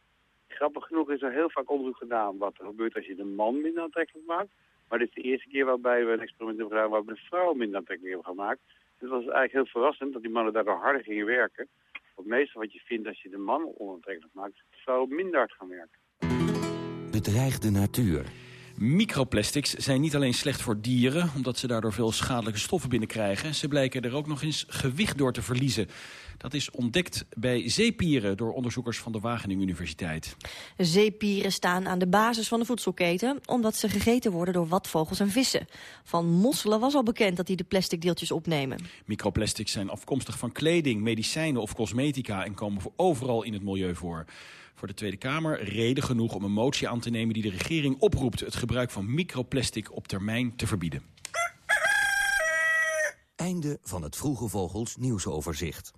Grappig genoeg is er heel vaak onderzoek gedaan wat er gebeurt als je de man minder aantrekkelijk maakt. Maar dit is de eerste keer waarbij we een experiment hebben gedaan waarbij de vrouw minder aantrekkelijk hebben gemaakt. Het was eigenlijk heel verrassend dat die mannen daardoor harder gingen werken. Want meestal wat je vindt als je de man onaantrekkelijk maakt, is de vrouw minder hard gaan werken. Bedreigde natuur. Microplastics zijn niet alleen slecht voor dieren... omdat ze daardoor veel schadelijke stoffen binnenkrijgen. Ze blijken er ook nog eens gewicht door te verliezen. Dat is ontdekt bij zeepieren door onderzoekers van de Wageningen Universiteit. Zeepieren staan aan de basis van de voedselketen... omdat ze gegeten worden door watvogels en vissen. Van mosselen was al bekend dat die de plastic deeltjes opnemen. Microplastics zijn afkomstig van kleding, medicijnen of cosmetica... en komen voor overal in het milieu voor. Voor de Tweede Kamer reden genoeg om een motie aan te nemen... die de regering oproept het gebruik van microplastic op termijn te verbieden. Einde van het Vroege Vogels nieuwsoverzicht.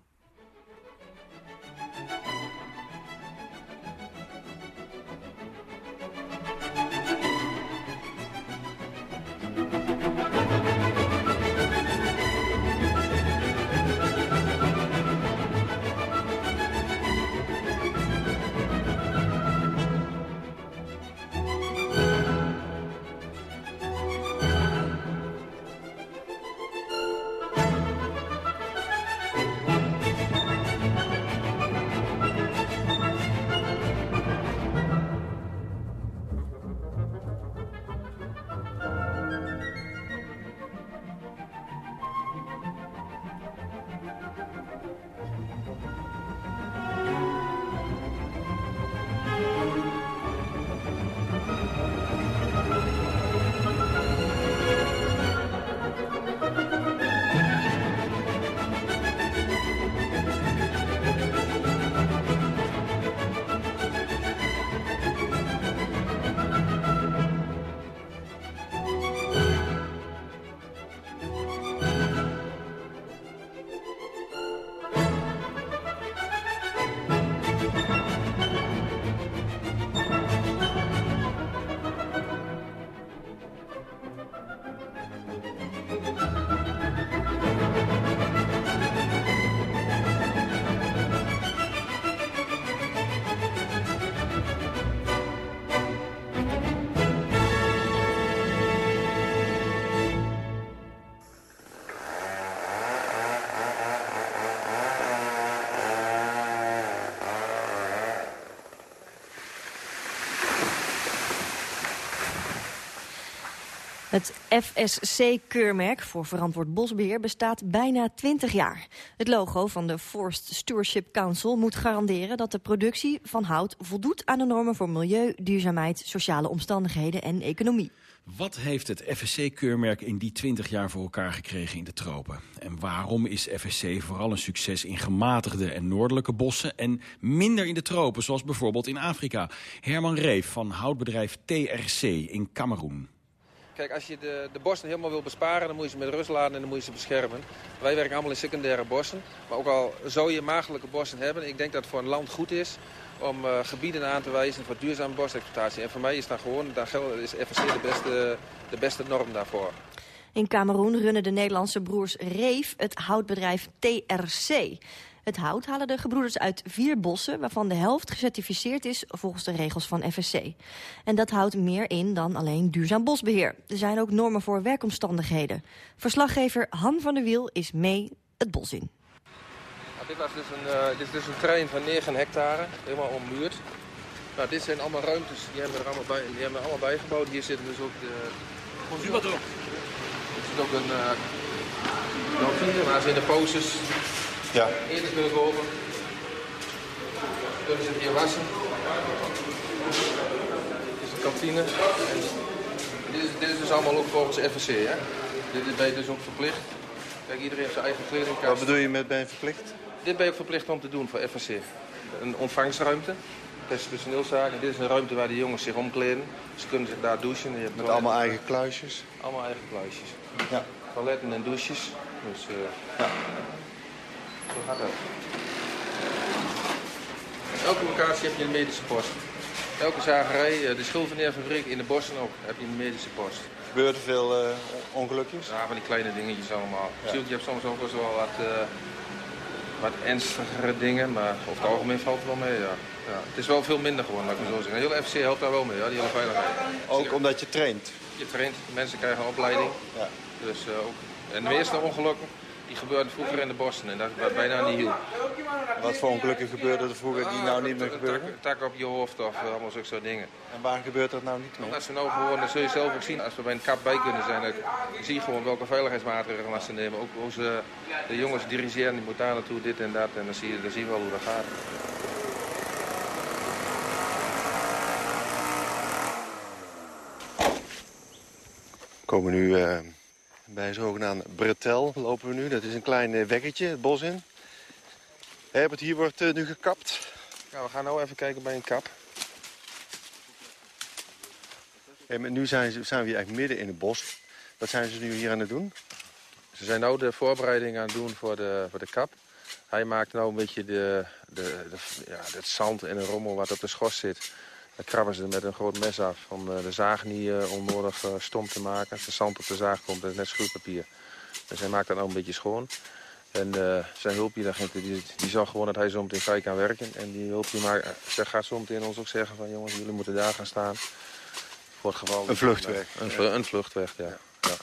Het FSC-keurmerk voor verantwoord bosbeheer bestaat bijna 20 jaar. Het logo van de Forest Stewardship Council moet garanderen dat de productie van hout voldoet aan de normen voor milieu, duurzaamheid, sociale omstandigheden en economie. Wat heeft het FSC-keurmerk in die 20 jaar voor elkaar gekregen in de tropen? En waarom is FSC vooral een succes in gematigde en noordelijke bossen... en minder in de tropen, zoals bijvoorbeeld in Afrika? Herman Reef van houtbedrijf TRC in Cameroen. Kijk, als je de, de bossen helemaal wil besparen, dan moet je ze met rust laten en dan moet je ze beschermen. Wij werken allemaal in secundaire bossen. Maar ook al zou je maagdelijke bossen hebben, ik denk dat het voor een land goed is om uh, gebieden aan te wijzen voor duurzame bosexploitatie. En voor mij is dat gewoon, daar is FSC de beste, de beste norm daarvoor. In Cameroen runnen de Nederlandse broers Reef het houtbedrijf TRC. Het hout halen de gebroeders uit vier bossen... waarvan de helft gecertificeerd is volgens de regels van FSC. En dat houdt meer in dan alleen duurzaam bosbeheer. Er zijn ook normen voor werkomstandigheden. Verslaggever Han van der Wiel is mee het bos in. Nou, dit, was dus een, uh, dit is dus een terrein van 9 hectare, helemaal ommuurd. Nou, dit zijn allemaal ruimtes, die hebben, er allemaal bij, die hebben we allemaal bijgebouwd. Hier zitten dus ook de... Er zit ook een uh, kantine waar ze in de pauzes ja. eten kunnen kopen. Kunnen ze het hier wassen. Dit is de kantine. En dit, is, dit is dus allemaal ook volgens FSC, hè? Dit is, ben je dus ook verplicht. Kijk, iedereen heeft zijn eigen kledingkast. Wat bedoel je met ben je verplicht? Dit ben je ook verplicht om te doen voor FSC. Een ontvangstruimte. Beste personeelszaken. Dit is een ruimte waar de jongens zich omkleden. Ze kunnen zich daar douchen. Je hebt Met allemaal eigen kluisjes? Allemaal eigen kluisjes. Ja. Toiletten en douches. Dus uh, ja. Zo gaat dat. Elke locatie heb je een medische post. Elke zagerij, eh, de schulveneerfabriek in de bossen ook, heb je een medische post. Gebeurt er veel uh, ongelukjes? Ja, van die kleine dingetjes allemaal. Ja. Je hebt soms ook wel wat, uh, wat ernstigere dingen, maar over het algemeen valt het wel mee, ja. ja. Het is wel veel minder geworden, laat ik maar zo zeggen. Heel FC helpt daar wel mee, ja, die hele veiligheid. Ook omdat je traint? Je traint, mensen krijgen een opleiding. Ja. Dus, uh, ook, en de meeste ongelukken, die gebeurden vroeger in de bossen en dat bijna niet hiel. Wat voor ongelukken gebeurden er vroeger die nou niet meer gebeuren? Tak, op je hoofd of uh, allemaal zulke soort dingen. En waar gebeurt dat nou niet meer? Omdat ze nou gewoon, dat zul je zelf ook zien, als we bij een kap bij kunnen zijn, dan zie je gewoon welke veiligheidsmaatregelen ze nemen. Ook hoe ze de jongens dirigeren, die moeten daar naartoe, dit en dat. En dan zie je, dan zie je wel hoe dat gaat. We komen nu uh, bij een zogenaamde bretel, lopen we nu. Dat is een klein uh, weggetje, het bos in. Herbert, hier wordt uh, nu gekapt. Ja, we gaan nou even kijken bij een kap. Hey, maar nu zijn, ze, zijn we hier eigenlijk midden in het bos. Wat zijn ze nu hier aan het doen? Ze zijn nu de voorbereiding aan het doen voor de, voor de kap. Hij maakt nou een beetje de, de, de, ja, het zand en de rommel wat op de schors zit. Dan krabben ze met een groot mes af om de zaag niet uh, onnodig uh, stom te maken. Als er zand op de zaag komt, dat is net schuurpapier. Dus hij maakt dat nou een beetje schoon. En uh, zijn hulpje, die, die zag gewoon dat hij zo meteen vrij kan werken. En die hulpje maar, ze gaat zo meteen ons ook zeggen van jongens, jullie moeten daar gaan staan. Voor het geval... Een vluchtweg. Een, een vluchtweg, ja. ja.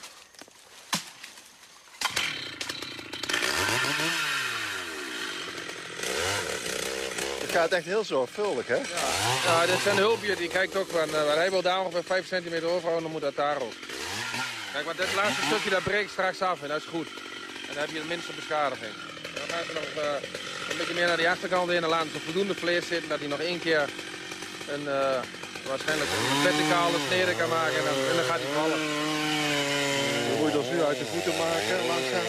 Het gaat echt heel zorgvuldig, hè? Ja, ja dit zijn hulpje, die kijkt ook van, uh, hij wil daar ongeveer 5 centimeter overhouden, dan moet dat daar ook. Kijk, want dit laatste stukje dat breekt straks af en dat is goed. En dan heb je de minste beschadiging. Dan gaan ze nog uh, een beetje meer naar die achterkant in en laten ze voldoende vlees zitten dat hij nog één keer een, uh, waarschijnlijk een verticale snede kan maken en dan, en dan gaat hij vallen. Dan moet je ons nu uit de voeten maken, langzaam.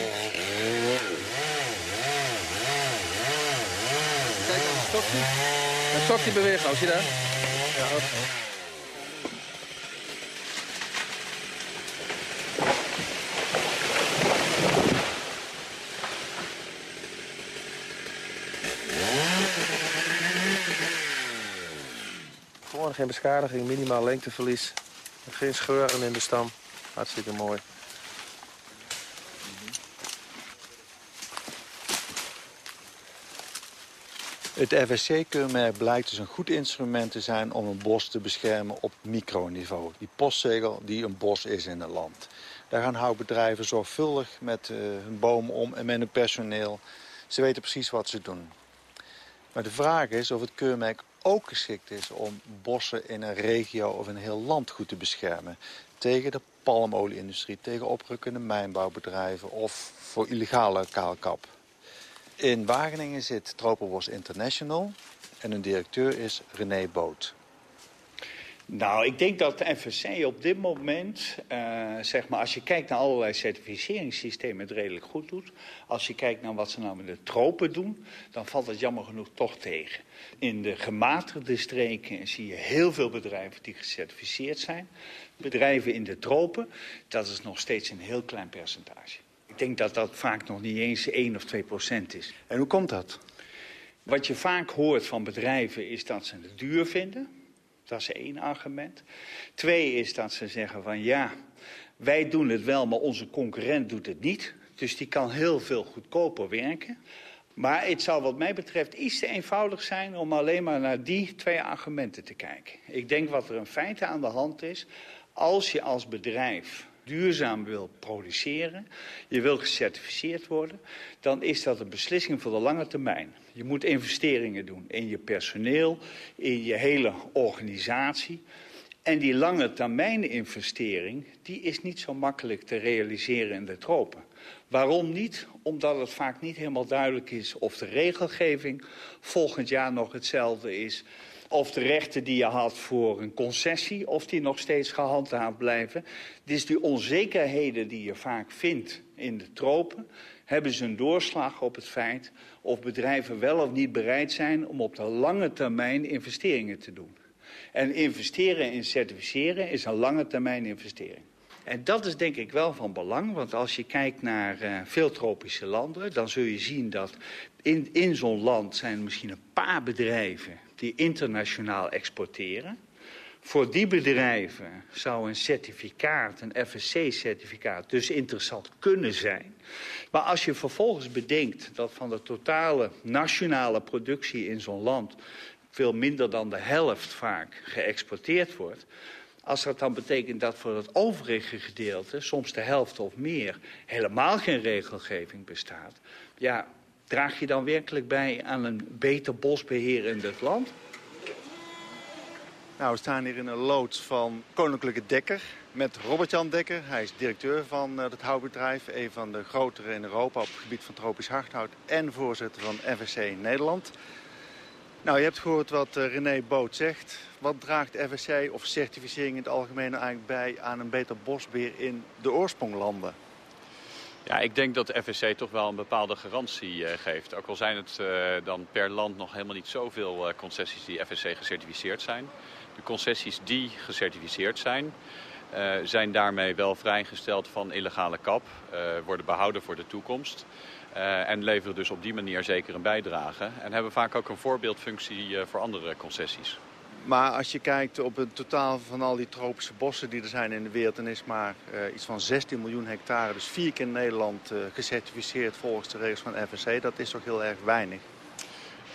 Een stokje beweegt nou, zie je dat? Ja. Gewoon geen beschadiging, minimaal lengteverlies. Geen scheuren in de stam. Hartstikke mooi. Het FSC-keurmerk blijkt dus een goed instrument te zijn om een bos te beschermen op microniveau. Die postzegel die een bos is in het land. Daar gaan houtbedrijven zorgvuldig met uh, hun bomen om en met hun personeel. Ze weten precies wat ze doen. Maar de vraag is of het keurmerk ook geschikt is om bossen in een regio of een heel land goed te beschermen. Tegen de palmolie-industrie, tegen oprukkende mijnbouwbedrijven of voor illegale kaalkap. In Wageningen zit Tropenbos International en hun directeur is René Boot. Nou, ik denk dat de FSC op dit moment, uh, zeg maar, als je kijkt naar allerlei certificeringssystemen, het redelijk goed doet. Als je kijkt naar wat ze nou met de tropen doen, dan valt het jammer genoeg toch tegen. In de gematigde streken zie je heel veel bedrijven die gecertificeerd zijn. Bedrijven in de tropen, dat is nog steeds een heel klein percentage. Ik denk dat dat vaak nog niet eens 1 of 2 procent is. En hoe komt dat? Wat je vaak hoort van bedrijven is dat ze het duur vinden. Dat is één argument. Twee is dat ze zeggen van ja, Wij doen het wel, maar onze concurrent doet het niet. Dus die kan heel veel goedkoper werken. Maar het zou wat mij betreft iets te eenvoudig zijn om alleen maar naar die twee argumenten te kijken. Ik denk wat er in feite aan de hand is, als je als bedrijf duurzaam wil produceren, je wil gecertificeerd worden, dan is dat een beslissing voor de lange termijn. Je moet investeringen doen in je personeel, in je hele organisatie. En die lange termijn investering, die is niet zo makkelijk te realiseren in de tropen. Waarom niet? Omdat het vaak niet helemaal duidelijk is of de regelgeving volgend jaar nog hetzelfde is. Of de rechten die je had voor een concessie, of die nog steeds gehandhaafd blijven. Dus die onzekerheden die je vaak vindt in de tropen, hebben ze een doorslag op het feit of bedrijven wel of niet bereid zijn om op de lange termijn investeringen te doen. En investeren in certificeren is een lange termijn investering. En dat is denk ik wel van belang, want als je kijkt naar uh, veel tropische landen... dan zul je zien dat in, in zo'n land zijn misschien een paar bedrijven... die internationaal exporteren. Voor die bedrijven zou een certificaat, een FSC-certificaat, dus interessant kunnen zijn. Maar als je vervolgens bedenkt dat van de totale nationale productie in zo'n land... veel minder dan de helft vaak geëxporteerd wordt... Als dat dan betekent dat voor het overige gedeelte, soms de helft of meer, helemaal geen regelgeving bestaat. Ja, draag je dan werkelijk bij aan een beter bosbeheer in dit land? Nou, we staan hier in een loods van Koninklijke Dekker met Robert-Jan Dekker. Hij is directeur van het houtbedrijf, een van de grotere in Europa op het gebied van tropisch hardhout en voorzitter van FSC Nederland. Nou, je hebt gehoord wat uh, René Boot zegt. Wat draagt FSC of certificering in het algemeen eigenlijk bij aan een beter bosbeheer in de oorspronglanden? Ja, ik denk dat de FSC toch wel een bepaalde garantie uh, geeft. Ook al zijn het uh, dan per land nog helemaal niet zoveel uh, concessies die FSC gecertificeerd zijn. De concessies die gecertificeerd zijn, zijn daarmee wel vrijgesteld van illegale kap. worden behouden voor de toekomst. En leveren dus op die manier zeker een bijdrage. En hebben vaak ook een voorbeeldfunctie voor andere concessies. Maar als je kijkt op het totaal van al die tropische bossen die er zijn in de wereld... dan is maar uh, iets van 16 miljoen hectare, dus vier keer in Nederland... gecertificeerd volgens de regels van FSC. Dat is toch heel erg weinig?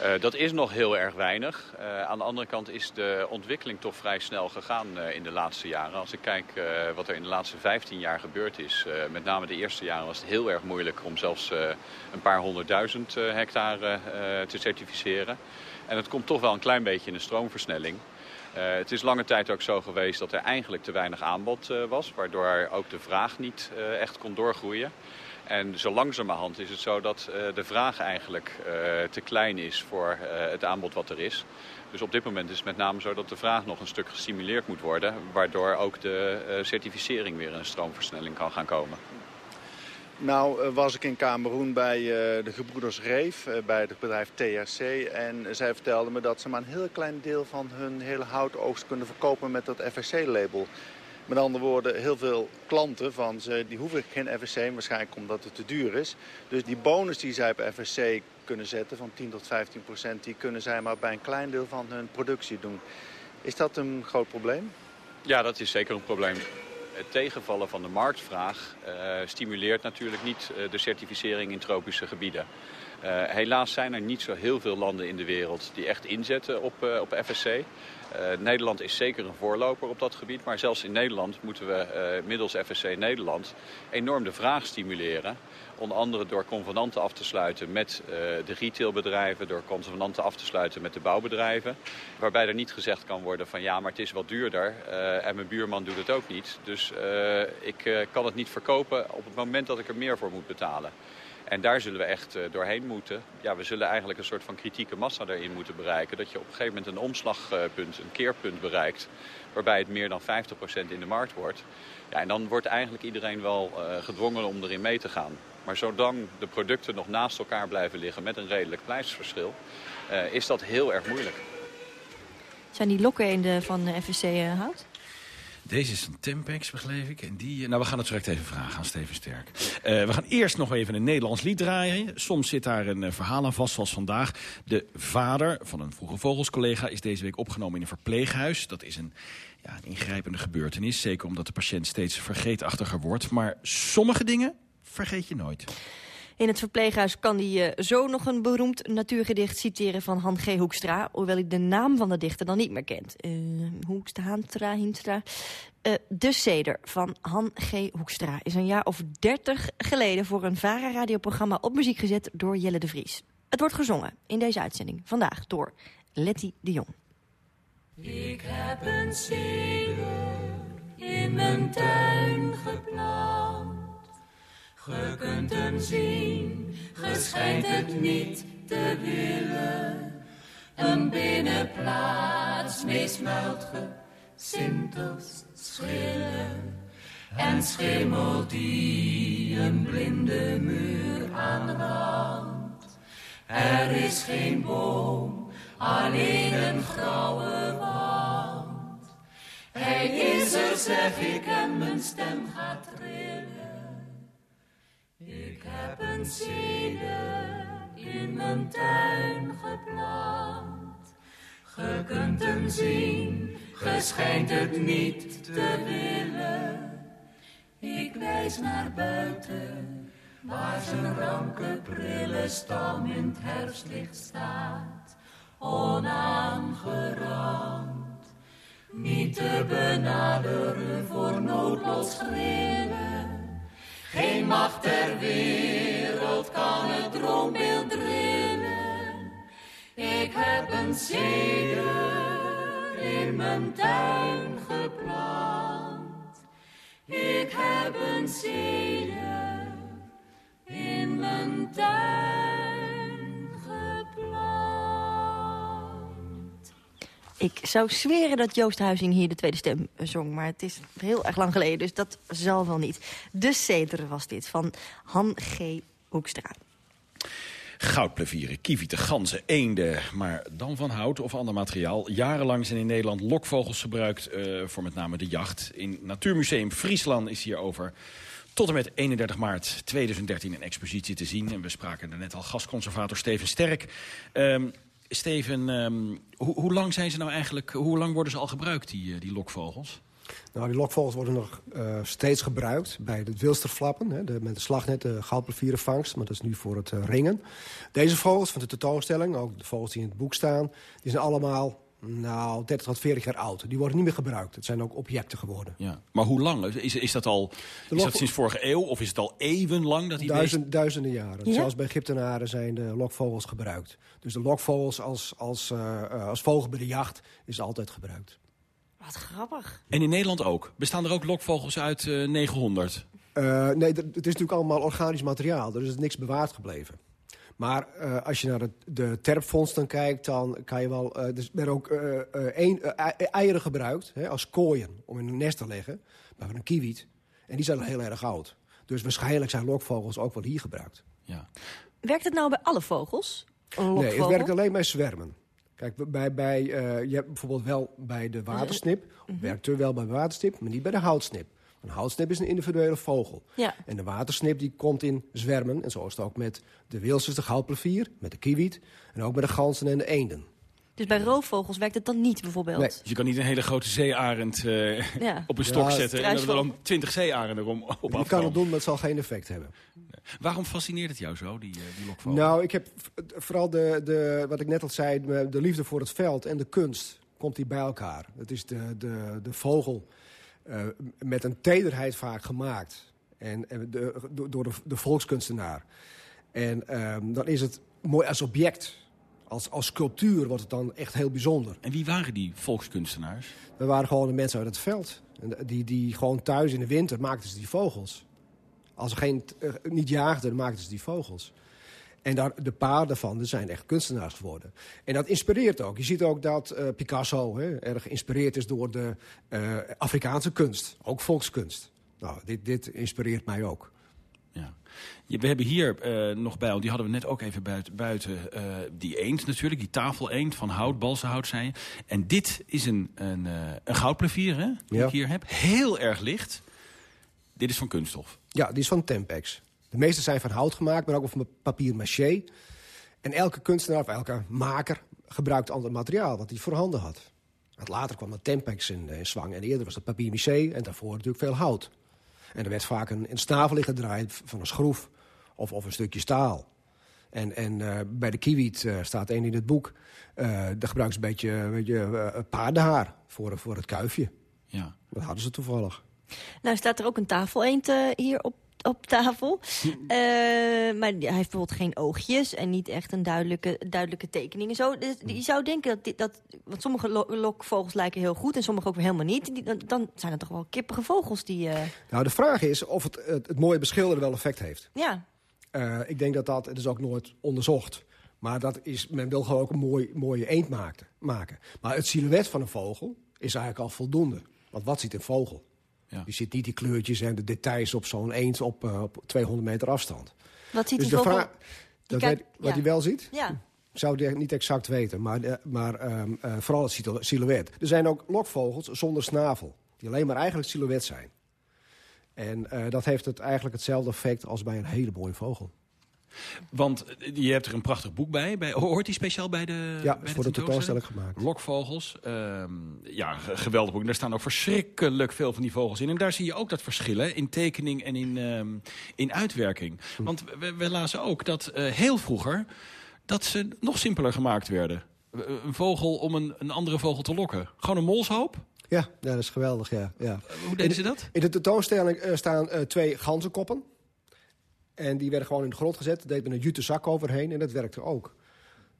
Uh, dat is nog heel erg weinig. Aan de andere kant is de ontwikkeling toch vrij snel gegaan in de laatste jaren. Als ik kijk wat er in de laatste 15 jaar gebeurd is, met name de eerste jaren was het heel erg moeilijk om zelfs een paar honderdduizend hectare te certificeren. En het komt toch wel een klein beetje in een stroomversnelling. het is lange tijd ook zo geweest dat er eigenlijk te weinig aanbod was, waardoor ook de vraag niet echt kon doorgroeien. En zo langzamerhand is het zo dat de vraag eigenlijk te klein is voor het aanbod wat er is. Dus op dit moment is het met name zo dat de vraag nog een stuk gestimuleerd moet worden... waardoor ook de certificering weer in een stroomversnelling kan gaan komen. Nou was ik in Cameroen bij de gebroeders Reef, bij het bedrijf TRC. En zij vertelden me dat ze maar een heel klein deel van hun hele houtoogst kunnen verkopen met dat FSC-label. Met andere woorden, heel veel klanten van ze, die hoeven geen FSC, waarschijnlijk omdat het te duur is. Dus die bonus die zij op FSC kunnen zetten van 10 tot 15 procent, die kunnen zij maar bij een klein deel van hun productie doen. Is dat een groot probleem? Ja, dat is zeker een probleem. Het tegenvallen van de marktvraag uh, stimuleert natuurlijk niet uh, de certificering in tropische gebieden. Uh, helaas zijn er niet zo heel veel landen in de wereld die echt inzetten op, op FSC. Uh, Nederland is zeker een voorloper op dat gebied. Maar zelfs in Nederland moeten we middels FSC Nederland enorm de vraag stimuleren. Onder andere door convenanten af te sluiten met de retailbedrijven. Door convenanten af te sluiten met de bouwbedrijven. Waarbij er niet gezegd kan worden van ja, maar het is wat duurder. en mijn buurman doet het ook niet. Dus ik kan het niet verkopen op het moment dat ik er meer voor moet betalen. En daar zullen we echt uh, doorheen moeten. Ja, we zullen eigenlijk een soort van kritieke massa daarin moeten bereiken. Dat je op een gegeven moment een omslagpunt, een keerpunt bereikt. Waarbij het meer dan 50% in de markt wordt. Ja, en dan wordt eigenlijk iedereen wel uh, gedwongen om erin mee te gaan. Maar zolang de producten nog naast elkaar blijven liggen met een redelijk prijsverschil... Uh, is dat heel erg moeilijk. Zijn die lokken in de, van de FSC hout? Deze is van Tempex, begreep ik. En die, nou, we gaan het direct even vragen aan Steven Sterk. Uh, we gaan eerst nog even een Nederlands lied draaien. Soms zit daar een uh, verhaal aan vast, zoals vandaag. De vader van een vroege vogelscollega is deze week opgenomen in een verpleeghuis. Dat is een Ja, een ingrijpende gebeurtenis, zeker omdat de patiënt steeds vergeetachtiger wordt. Maar sommige dingen vergeet je nooit. In het verpleeghuis kan hij uh, zo nog een beroemd natuurgedicht citeren van Han G. Hoekstra. Hoewel hij de naam van de dichter dan niet meer kent. Uh, Hoekstra, Hanstra, Hinstra. Uh, de Ceder van Han G. Hoekstra is een jaar of dertig geleden... voor een VARA-radioprogramma op muziek gezet door Jelle de Vries. Het wordt gezongen in deze uitzending vandaag door Letty de Jong. Ik heb een ceder in mijn tuin geplant. Ge kunt hem zien, ge schijnt het niet te willen. Een binnenplaats meesmuilt ge sintels schillen. En schimmelt die een blinde muur aan de wand. Er is geen boom, alleen een grauwe wand. Hij is er, zeg ik, en mijn stem gaat trillen. Ik heb een ceder in mijn tuin geplant. Ge kunt hem zien, ge schijnt het niet te willen. Ik wijs naar buiten, waar zijn ranke prille stam in het herfstlicht staat. Onaangerand, niet te benaderen voor noodloos grillen. Geen macht ter wereld kan het droombeeld drillen. Ik heb een ceder in mijn tuin geplant. Ik heb een ceder in mijn tuin Ik zou zweren dat Joost Huizing hier de tweede stem zong. Maar het is heel erg lang geleden, dus dat zal wel niet. De Ceder was dit, van Han G. Hoekstra. Goudplevieren, kievieten, ganzen, eenden, maar dan van hout of ander materiaal. Jarenlang zijn in Nederland lokvogels gebruikt uh, voor met name de jacht. In Natuurmuseum Friesland is hierover tot en met 31 maart 2013 een expositie te zien. En we spraken er net al gastconservator Steven Sterk. Um, Steven, um, hoe, lang zijn ze nou eigenlijk, hoe lang worden ze al gebruikt, die, die lokvogels? Nou, die lokvogels worden nog uh, steeds gebruikt bij het wilsterflappen. Hè, de, met de slagnet, de goudplevierenvangst. Maar dat is nu voor het uh, ringen. Deze vogels van de tentoonstelling, ook de vogels die in het boek staan... die zijn allemaal nou, 30 tot 40 jaar oud. Die worden niet meer gebruikt. Het zijn ook objecten geworden. Ja. Maar hoe lang? Is, is dat al is dat sinds vorige eeuw of is het al eeuwenlang? Dat die Duizend, Duizenden jaren. Ja? Zelfs bij Egyptenaren zijn de lokvogels gebruikt. Dus de lokvogels als, als, uh, als vogel bij de jacht is altijd gebruikt. Wat grappig. En in Nederland ook? Bestaan er ook lokvogels uit uh, 900? Uh, nee, het is natuurlijk allemaal organisch materiaal. Er is niks bewaard gebleven. Maar uh, als je naar de, de terpvondsten kijkt, dan kan je wel... Uh, er werden ook uh, een, eieren gebruikt hè, als kooien om in een nest te leggen. Maar van een kiewiet. En die zijn al heel erg oud. Dus waarschijnlijk zijn lokvogels ook wel hier gebruikt. Ja. Werkt het nou bij alle vogels? Nee, het werkt alleen bij zwermen. Kijk, bij, bij, uh, je hebt bijvoorbeeld wel bij de watersnip, mm -hmm. werkt er wel bij de watersnip, maar niet bij de houtsnip. Een houtsnip is een individuele vogel. Ja. En de watersnip die komt in zwermen. En zo is het ook met de wilsers, de goudplevier, met de kiewiet. En ook met de ganzen en de eenden. Dus bij roofvogels werkt het dan niet bijvoorbeeld? Nee. Dus je kan niet een hele grote zeearend uh, ja. op een stok ja, zetten... en er dan twintig zeearenden erom op afkomen. Je kan het doen, maar het zal geen effect hebben. Waarom fascineert het jou zo, die, die lokvogel? Nou, ik heb vooral de, de, wat ik net al zei... de liefde voor het veld en de kunst komt die bij elkaar. Het is de, de, de vogel uh, met een tederheid vaak gemaakt. En, en de, door de, de, volkskunstenaar. En um, dan is het mooi als object... Als, als sculptuur wordt het dan echt heel bijzonder. En wie waren die volkskunstenaars? Dat waren gewoon de mensen uit het veld. Die, die gewoon thuis in de winter maakten ze die vogels. Als ze geen, uh, niet jaagden, dan maakten ze die vogels. En daar, de paar daarvan zijn echt kunstenaars geworden. En dat inspireert ook. Je ziet ook dat uh, Picasso hè, erg geïnspireerd is door de uh, Afrikaanse kunst. Ook volkskunst. Nou, dit, dit inspireert mij ook. Ja. We hebben hier uh, nog bij, die hadden we net ook even buiten, buiten uh, die eend natuurlijk, die tafeleend van hout, balsenhout zei je. En dit is een, een, uh, een goudplevier, hè, die ja. ik hier heb. Heel erg licht. Dit is van kunststof. Ja, die is van Tempex. De meeste zijn van hout gemaakt, maar ook van papier maché. En elke kunstenaar of elke maker gebruikt ander materiaal wat hij voorhanden had. Want later kwam de Tempex in, in zwang en eerder was het papier maché en daarvoor natuurlijk veel hout. En er werd vaak een, een snavel gedraaid van een schroef of, of een stukje staal. En, en uh, bij de kiwiet uh, staat één in het boek. Uh, daar gebruiken ze een beetje, een beetje paardenhaar voor, voor het kuifje. Ja. Dat hadden ze toevallig. Nou staat er ook een tafeleend hier op, op tafel. maar hij heeft bijvoorbeeld geen oogjes en niet echt een duidelijke, duidelijke tekening. En zo. Dus je zou denken dat, dit, dat... Want sommige lo lokvogels lijken heel goed en sommige ook weer helemaal niet. Die, dan, dan, zijn er toch wel kippige vogels die... Nou, de vraag is of het, het, het mooie beschilderen wel effect heeft. Ja. Uh, ik denk dat dat, het is ook nooit onderzocht. Maar dat is, men wil gewoon ook een mooi, mooie eend maken, maken. Maar het silhouet van een vogel is eigenlijk al voldoende. Want wat ziet een vogel? Ja. Je ziet niet die kleurtjes en de details op zo'n eend op, uh, op 200 meter afstand. Wat ziet dus die de vogel? vraag, dat kijkt- weet, wat ja. hij wel ziet? Ja. Ik zou het niet exact weten, maar, uh, maar um, uh, vooral het sil- silhouet. Er zijn ook lokvogels zonder snavel, die alleen maar eigenlijk silhouet zijn. En dat heeft het eigenlijk hetzelfde effect als bij een hele mooie vogel. Want je hebt er een prachtig boek bij. bij hoort die speciaal bij de Ja, bij is voor de tentoonstelling gemaakt. Lokvogels. ehm, ja, ge- geweldig boek. En daar staan ook verschrikkelijk veel van die vogels in. En daar zie je ook dat verschil hè, in tekening en in, ehm, in uitwerking. Want we, we lazen ook dat eh, heel vroeger... dat ze nog simpeler gemaakt werden. Eh, Een vogel om een, een andere vogel te lokken. Gewoon een molshoop. Ja, ja dat is geweldig, ja. ja. Hoe deden ze dat? In de tentoonstelling uh, staan twee ganzenkoppen. En die werden gewoon in de grond gezet. Daar deed men een jute zak overheen en dat werkte ook.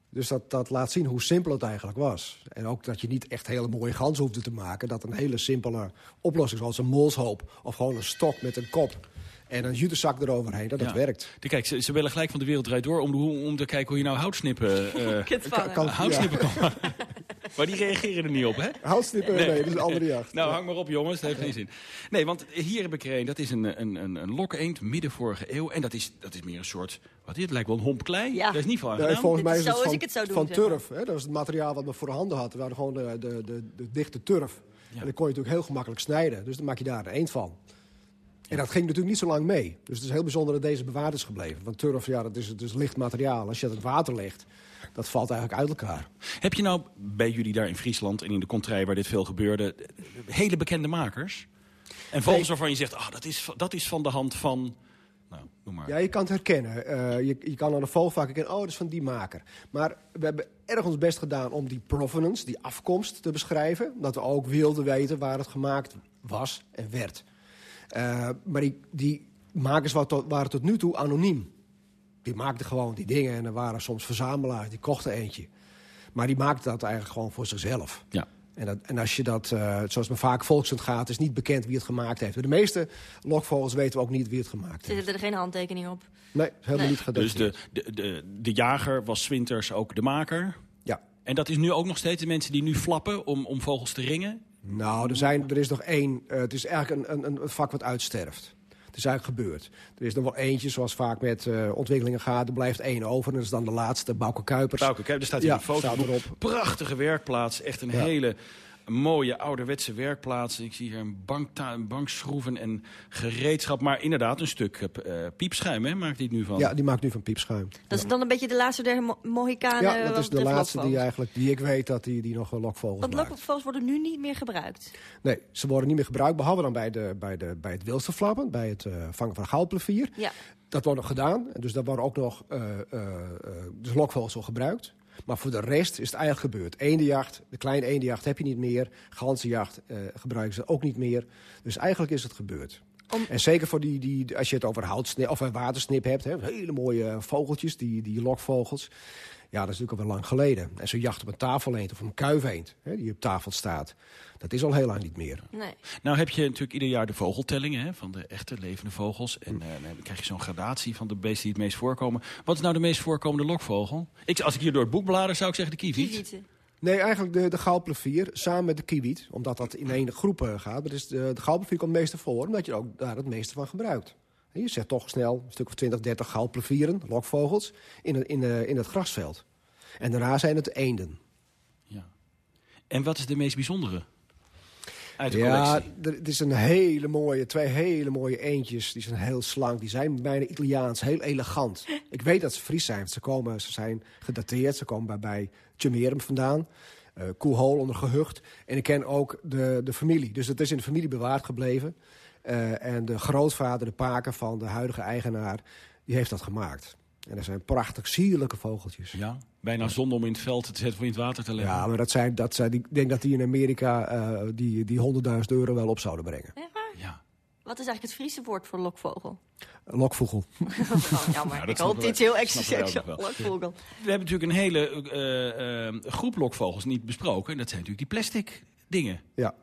Dus dat, dat laat zien hoe simpel het eigenlijk was. En ook dat je niet echt hele mooie ganzen hoefde te maken. Dat een hele simpele oplossing zoals een molshoop... of gewoon een stok met een kop en een jutezak eroverheen, dat Ja. het werkt. De- Kijk, ze, ze willen gelijk van de wereld draait door om, de, om te kijken hoe je nou houtsnippen, eh, vangen. kan- houtsnippen kan maken. Maar die reageren er niet op, hè? Houtsnippen, nee, dat is een andere jacht. Nou, hang maar op, jongens. Dat heeft geen zin. Nee, want hier heb ik er een. Dat is een, een, een, een lokkeend, midden vorige eeuw. En dat is, dat is meer een soort... Wat is het? lijkt wel een homp klei. Ja. Daar is niet van volgens mij is Zo het als van, ik het zou doen, van turf. Hè? Dat was het materiaal wat we voor handen hadden. We hadden gewoon de, de, de, de dichte turf. En dan kon je natuurlijk heel gemakkelijk snijden. Dus dan maak je daar een eend van. En dat ging natuurlijk niet zo lang mee. Dus het is heel bijzonder dat deze bewaard is gebleven. Want turf, ja, dat is, het is licht materiaal. Als je dat in het water legt, dat valt eigenlijk uit elkaar. Heb je nou bij jullie daar in Friesland en in de contrij waar dit veel gebeurde... hele bekende makers? En Nee. waarvan je zegt, ah, dat, is, dat is van de hand van... Nou, noem maar. Ja, je kan het herkennen. Eh, je, je kan aan de vogel vaak herkennen, oh, dat is van die maker. Maar we hebben erg ons best gedaan om die provenance, die afkomst, te beschrijven. Dat we ook wilden weten waar het gemaakt was en werd. Eh, maar die, die makers waren tot, waren tot nu toe anoniem. Die maakten gewoon die dingen en er waren soms verzamelaars, die kochten eentje. Maar die maakten dat eigenlijk gewoon voor zichzelf. Ja. En, dat, en als je dat, eh, zoals men vaak volksend gaat, is niet bekend wie het gemaakt heeft. De meeste lokvogels weten we ook niet wie het gemaakt heeft. Zitten er geen handtekening op? Nee, helemaal Nee. niet. Dus de, de, de, de jager was 's winters ook de maker. Ja. En dat is nu ook nog steeds de mensen die nu flappen om, om vogels te ringen? Nou, er, zijn, er is nog één. eh, het is eigenlijk een, een, een vak wat uitsterft. Het is eigenlijk gebeurd. Er is nog wel eentje, zoals vaak met eh, ontwikkelingen gaat. Er blijft één over. En dat is dan de laatste, Bouke Kuipers. Bouke, kijk, er staat hier Ja, een foto op. Prachtige werkplaats. Echt een Ja. hele mooie ouderwetse werkplaats. Ik zie hier een, een bankschroeven en gereedschap. Maar inderdaad een stuk eh, piepschuim, hè, maakt hij het nu van. Ja, die maakt nu van piepschuim. Dat is dan een beetje de laatste der Mo- Mohikanen. ja, dat is de laatste die, eigenlijk, die ik weet dat die, die nog wel lokvogels Want maakt. lokvogels worden nu niet meer gebruikt. Nee, ze worden niet meer gebruikt. Behalve dan bij, de, bij, de, bij het wildste flappen. Bij het eh, vangen van goudplevier. Ja. Dat wordt nog gedaan. Dus daar worden ook nog eh eh, eh, dus lokvogels gebruikt. Maar voor de rest is het eigenlijk gebeurd. Eendenjacht, de kleine eendenjacht heb je niet meer. Ganzenjacht eh, gebruiken ze ook niet meer. Dus eigenlijk is het gebeurd. En zeker voor die, die, als je het over houtsnip of een watersnip hebt. Hè, hele mooie vogeltjes, die, die lokvogels. Ja, dat is natuurlijk al wel lang geleden. En zo'n jacht op een tafeleend of een kuiveend, hè, die op tafel staat. Dat is al heel lang niet meer. Nee. Nou heb je natuurlijk ieder jaar de vogeltellingen hè, van de echte levende vogels. En eh, dan krijg je zo'n gradatie van de beesten die het meest voorkomen. Wat is nou de meest voorkomende lokvogel? Ik, als ik hier door het boek blader zou ik zeggen de kieviet. Kievieten. Nee, eigenlijk de, de samen met de kiwiet. Omdat dat in één groep eh, gaat. Maar dus de, de komt het meeste voor, omdat je ook daar het meeste van gebruikt. Je zet toch snel een stuk of 20, 30 goudplevieren, lokvogels, in het, in, eh, in het grasveld. En daarna zijn het de eenden. En wat is de meest bijzondere uit de ja, collectie? er, het is een hele mooie, twee hele mooie eendjes. Die zijn heel slank, die zijn bijna Italiaans, heel elegant. Ik weet dat ze Fries zijn, want ze, komen, ze zijn gedateerd. Ze komen bij, bij vandaan. uh, Koelhol onder gehucht. En ik ken ook de, de familie. Dus het is in de familie bewaard gebleven. Uh, en de grootvader, de paken van de huidige eigenaar, die heeft dat gemaakt. En er zijn prachtig sierlijke vogeltjes. Ja, bijna zonder om in het veld te zetten voor in het water te leggen. Ja, maar dat zijn, dat zijn, ik denk dat die in Amerika uh, die, die 100.000 euro wel op zouden brengen. Ja. Wat is eigenlijk het Friese woord voor lokvogel? Lokvogel. oh, jammer. Nou, ik hoop dit heel extra Lokvogel. We hebben natuurlijk een hele uh, uh, groep lokvogels niet besproken. En dat zijn natuurlijk die plastic dingen. Ja.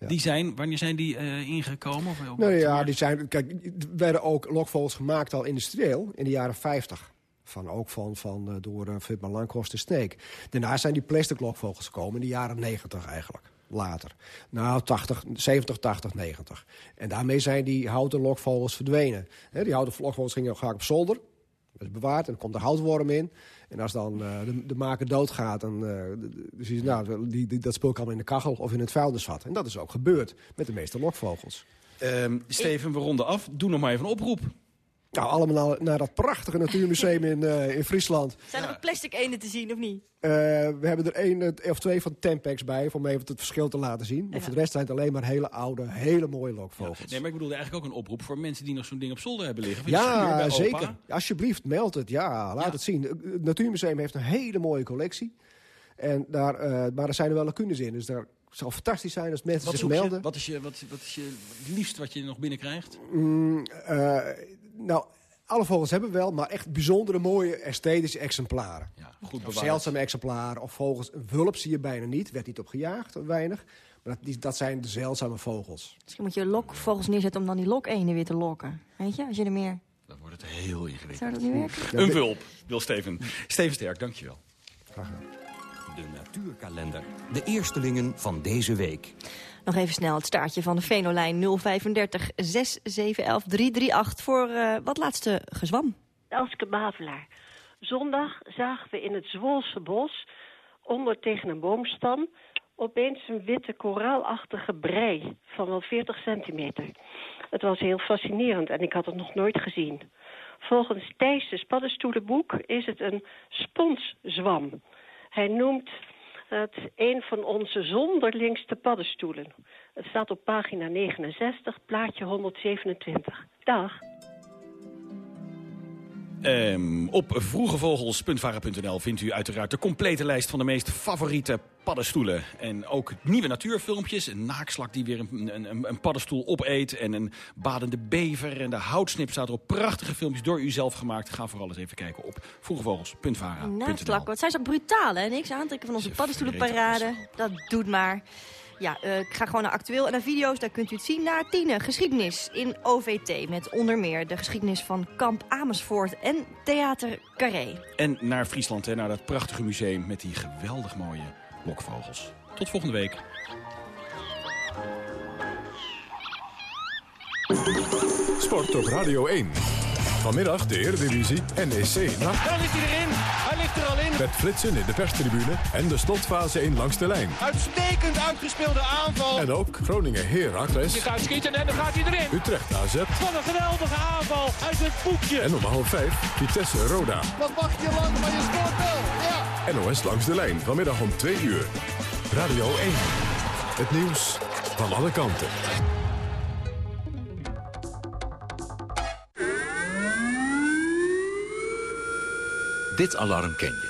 Ja. Die zijn, wanneer zijn die uh, ingekomen? Of nou ja, die zijn, kijk, er werden ook lokvogels gemaakt al industrieel in de jaren 50. Van, ook van, van, uh, door uh, Vitman Lankhorst en Sneek. Daarna zijn die plastic lokvogels gekomen in de jaren 90 eigenlijk. Later. Nou, 80, 70, 80, 90. En daarmee zijn die houten lokvogels verdwenen. He, die houten lokvogels gingen graag op zolder. Dat is bewaard en dan komt er houtworm in. En als dan uh, de, de, maker doodgaat, dan uh, je, nou, die, die, dat spul kan in de kachel of in het vuilnisvat. En dat is ook gebeurd met de meeste lokvogels. Um, Steven, we ronden af. Doe nog maar even een oproep. Nou, allemaal naar, naar dat prachtige natuurmuseum in, uh, in Friesland. Zijn er ook plastic eenden te zien, of niet? Uh, we hebben er één of twee van Tempex bij, om even het verschil te laten zien. Maar ja. voor de rest zijn het alleen maar hele oude, hele mooie lokvogels. Ja. Nee, maar ik bedoelde eigenlijk ook een oproep voor mensen die nog zo'n ding op zolder hebben liggen. Ja, zeker. Alsjeblieft, meld het. Ja, laat ja. het zien. Het natuurmuseum heeft een hele mooie collectie. En daar, uh, maar er zijn er wel lacunes in, dus daar het zou fantastisch zijn als mensen wat zich melden. Je, wat, is je, wat, wat is je liefst wat je nog binnenkrijgt? Mm, uh, nou, alle vogels hebben we wel, maar echt bijzondere mooie esthetische exemplaren. Ja, goed of zeldzame exemplaren of vogels. Een wulp zie je bijna niet, werd niet op gejaagd, weinig. Maar dat, die, dat zijn de zeldzame vogels. Misschien moet je lokvogels neerzetten om dan die lokenen weer te lokken. Weet je, als je er meer... Dan wordt het heel ingewikkeld. Zou dat niet werken? Een wulp, wil Steven. Steven Sterk, dankjewel. Graag gedaan. De natuurkalender. De eerstelingen van deze week. Nog even snel het staartje van de Venolijn 035 6711 338 voor uh, wat laatste gezwam. Elske Bavelaar. Zondag zagen we in het Zwolse bos, onder tegen een boomstam, opeens een witte koraalachtige brei van wel 40 centimeter. Het was heel fascinerend en ik had het nog nooit gezien. Volgens Thijs' paddenstoelenboek is het een sponszwam. Hij noemt het een van onze zonderlingste paddenstoelen. Het staat op pagina 69, plaatje 127. Dag. Um, op vroegevogels.varen.nl vindt u uiteraard de complete lijst van de meest favoriete paddenstoelen. En ook nieuwe natuurfilmpjes. Een naakslak die weer een, een, een paddenstoel opeet. En een badende bever. En de houtsnip staat erop. Prachtige filmpjes door u zelf gemaakt. Ga vooral eens even kijken op vroegevogels.vara.nl. Naakslak, wat zijn ze brutaal hè? Niks aantrekken van onze paddenstoelenparade. Dat doet maar. Ja, uh, ik ga gewoon naar actueel en naar video's, daar kunt u het zien. Naar Tine, geschiedenis in OVT. Met onder meer de geschiedenis van Kamp Amersfoort en Theater Carré. En naar Friesland, hè, naar dat prachtige museum met die geweldig mooie lokvogels. Tot volgende week. Sport op Radio 1. Vanmiddag de Eredivisie NEC. Daar ligt hij erin. Hij Met flitsen in de perstribune en de slotfase in langs de lijn. Uitstekend uitgespeelde aanval. En ook Groningen Heracles. Je gaat schieten en dan gaat hij erin. Utrecht AZ. Wat een geweldige aanval uit het boekje. En om half vijf Vitesse Roda. Wat mag je lang, maar je scoort wel. Ja. NOS langs de lijn vanmiddag om twee uur. Radio 1. Het nieuws van alle kanten. Dit alarm ken je.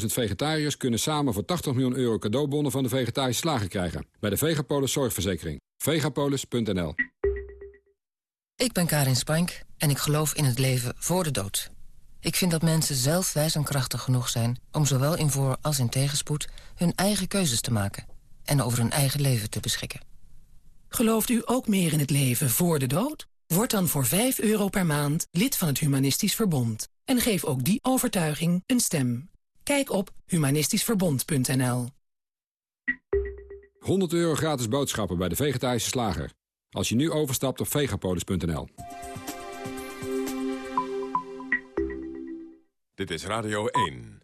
800.000 vegetariërs kunnen samen voor 80 miljoen euro cadeaubonnen van de vegetarische slager krijgen. Bij de Vegapolis Zorgverzekering. Vegapolis.nl Ik ben Karin Spank en ik geloof in het leven voor de dood. Ik vind dat mensen zelf wijs en krachtig genoeg zijn... om zowel in voor- als in tegenspoed hun eigen keuzes te maken... en over hun eigen leven te beschikken. Gelooft u ook meer in het leven voor de dood? Word dan voor 5 euro per maand lid van het Humanistisch Verbond. En geef ook die overtuiging een stem. Kijk op humanistischverbond.nl 100 euro gratis boodschappen bij de vegetarische slager. Als je nu overstapt op vegapolis.nl. Dit is Radio 1.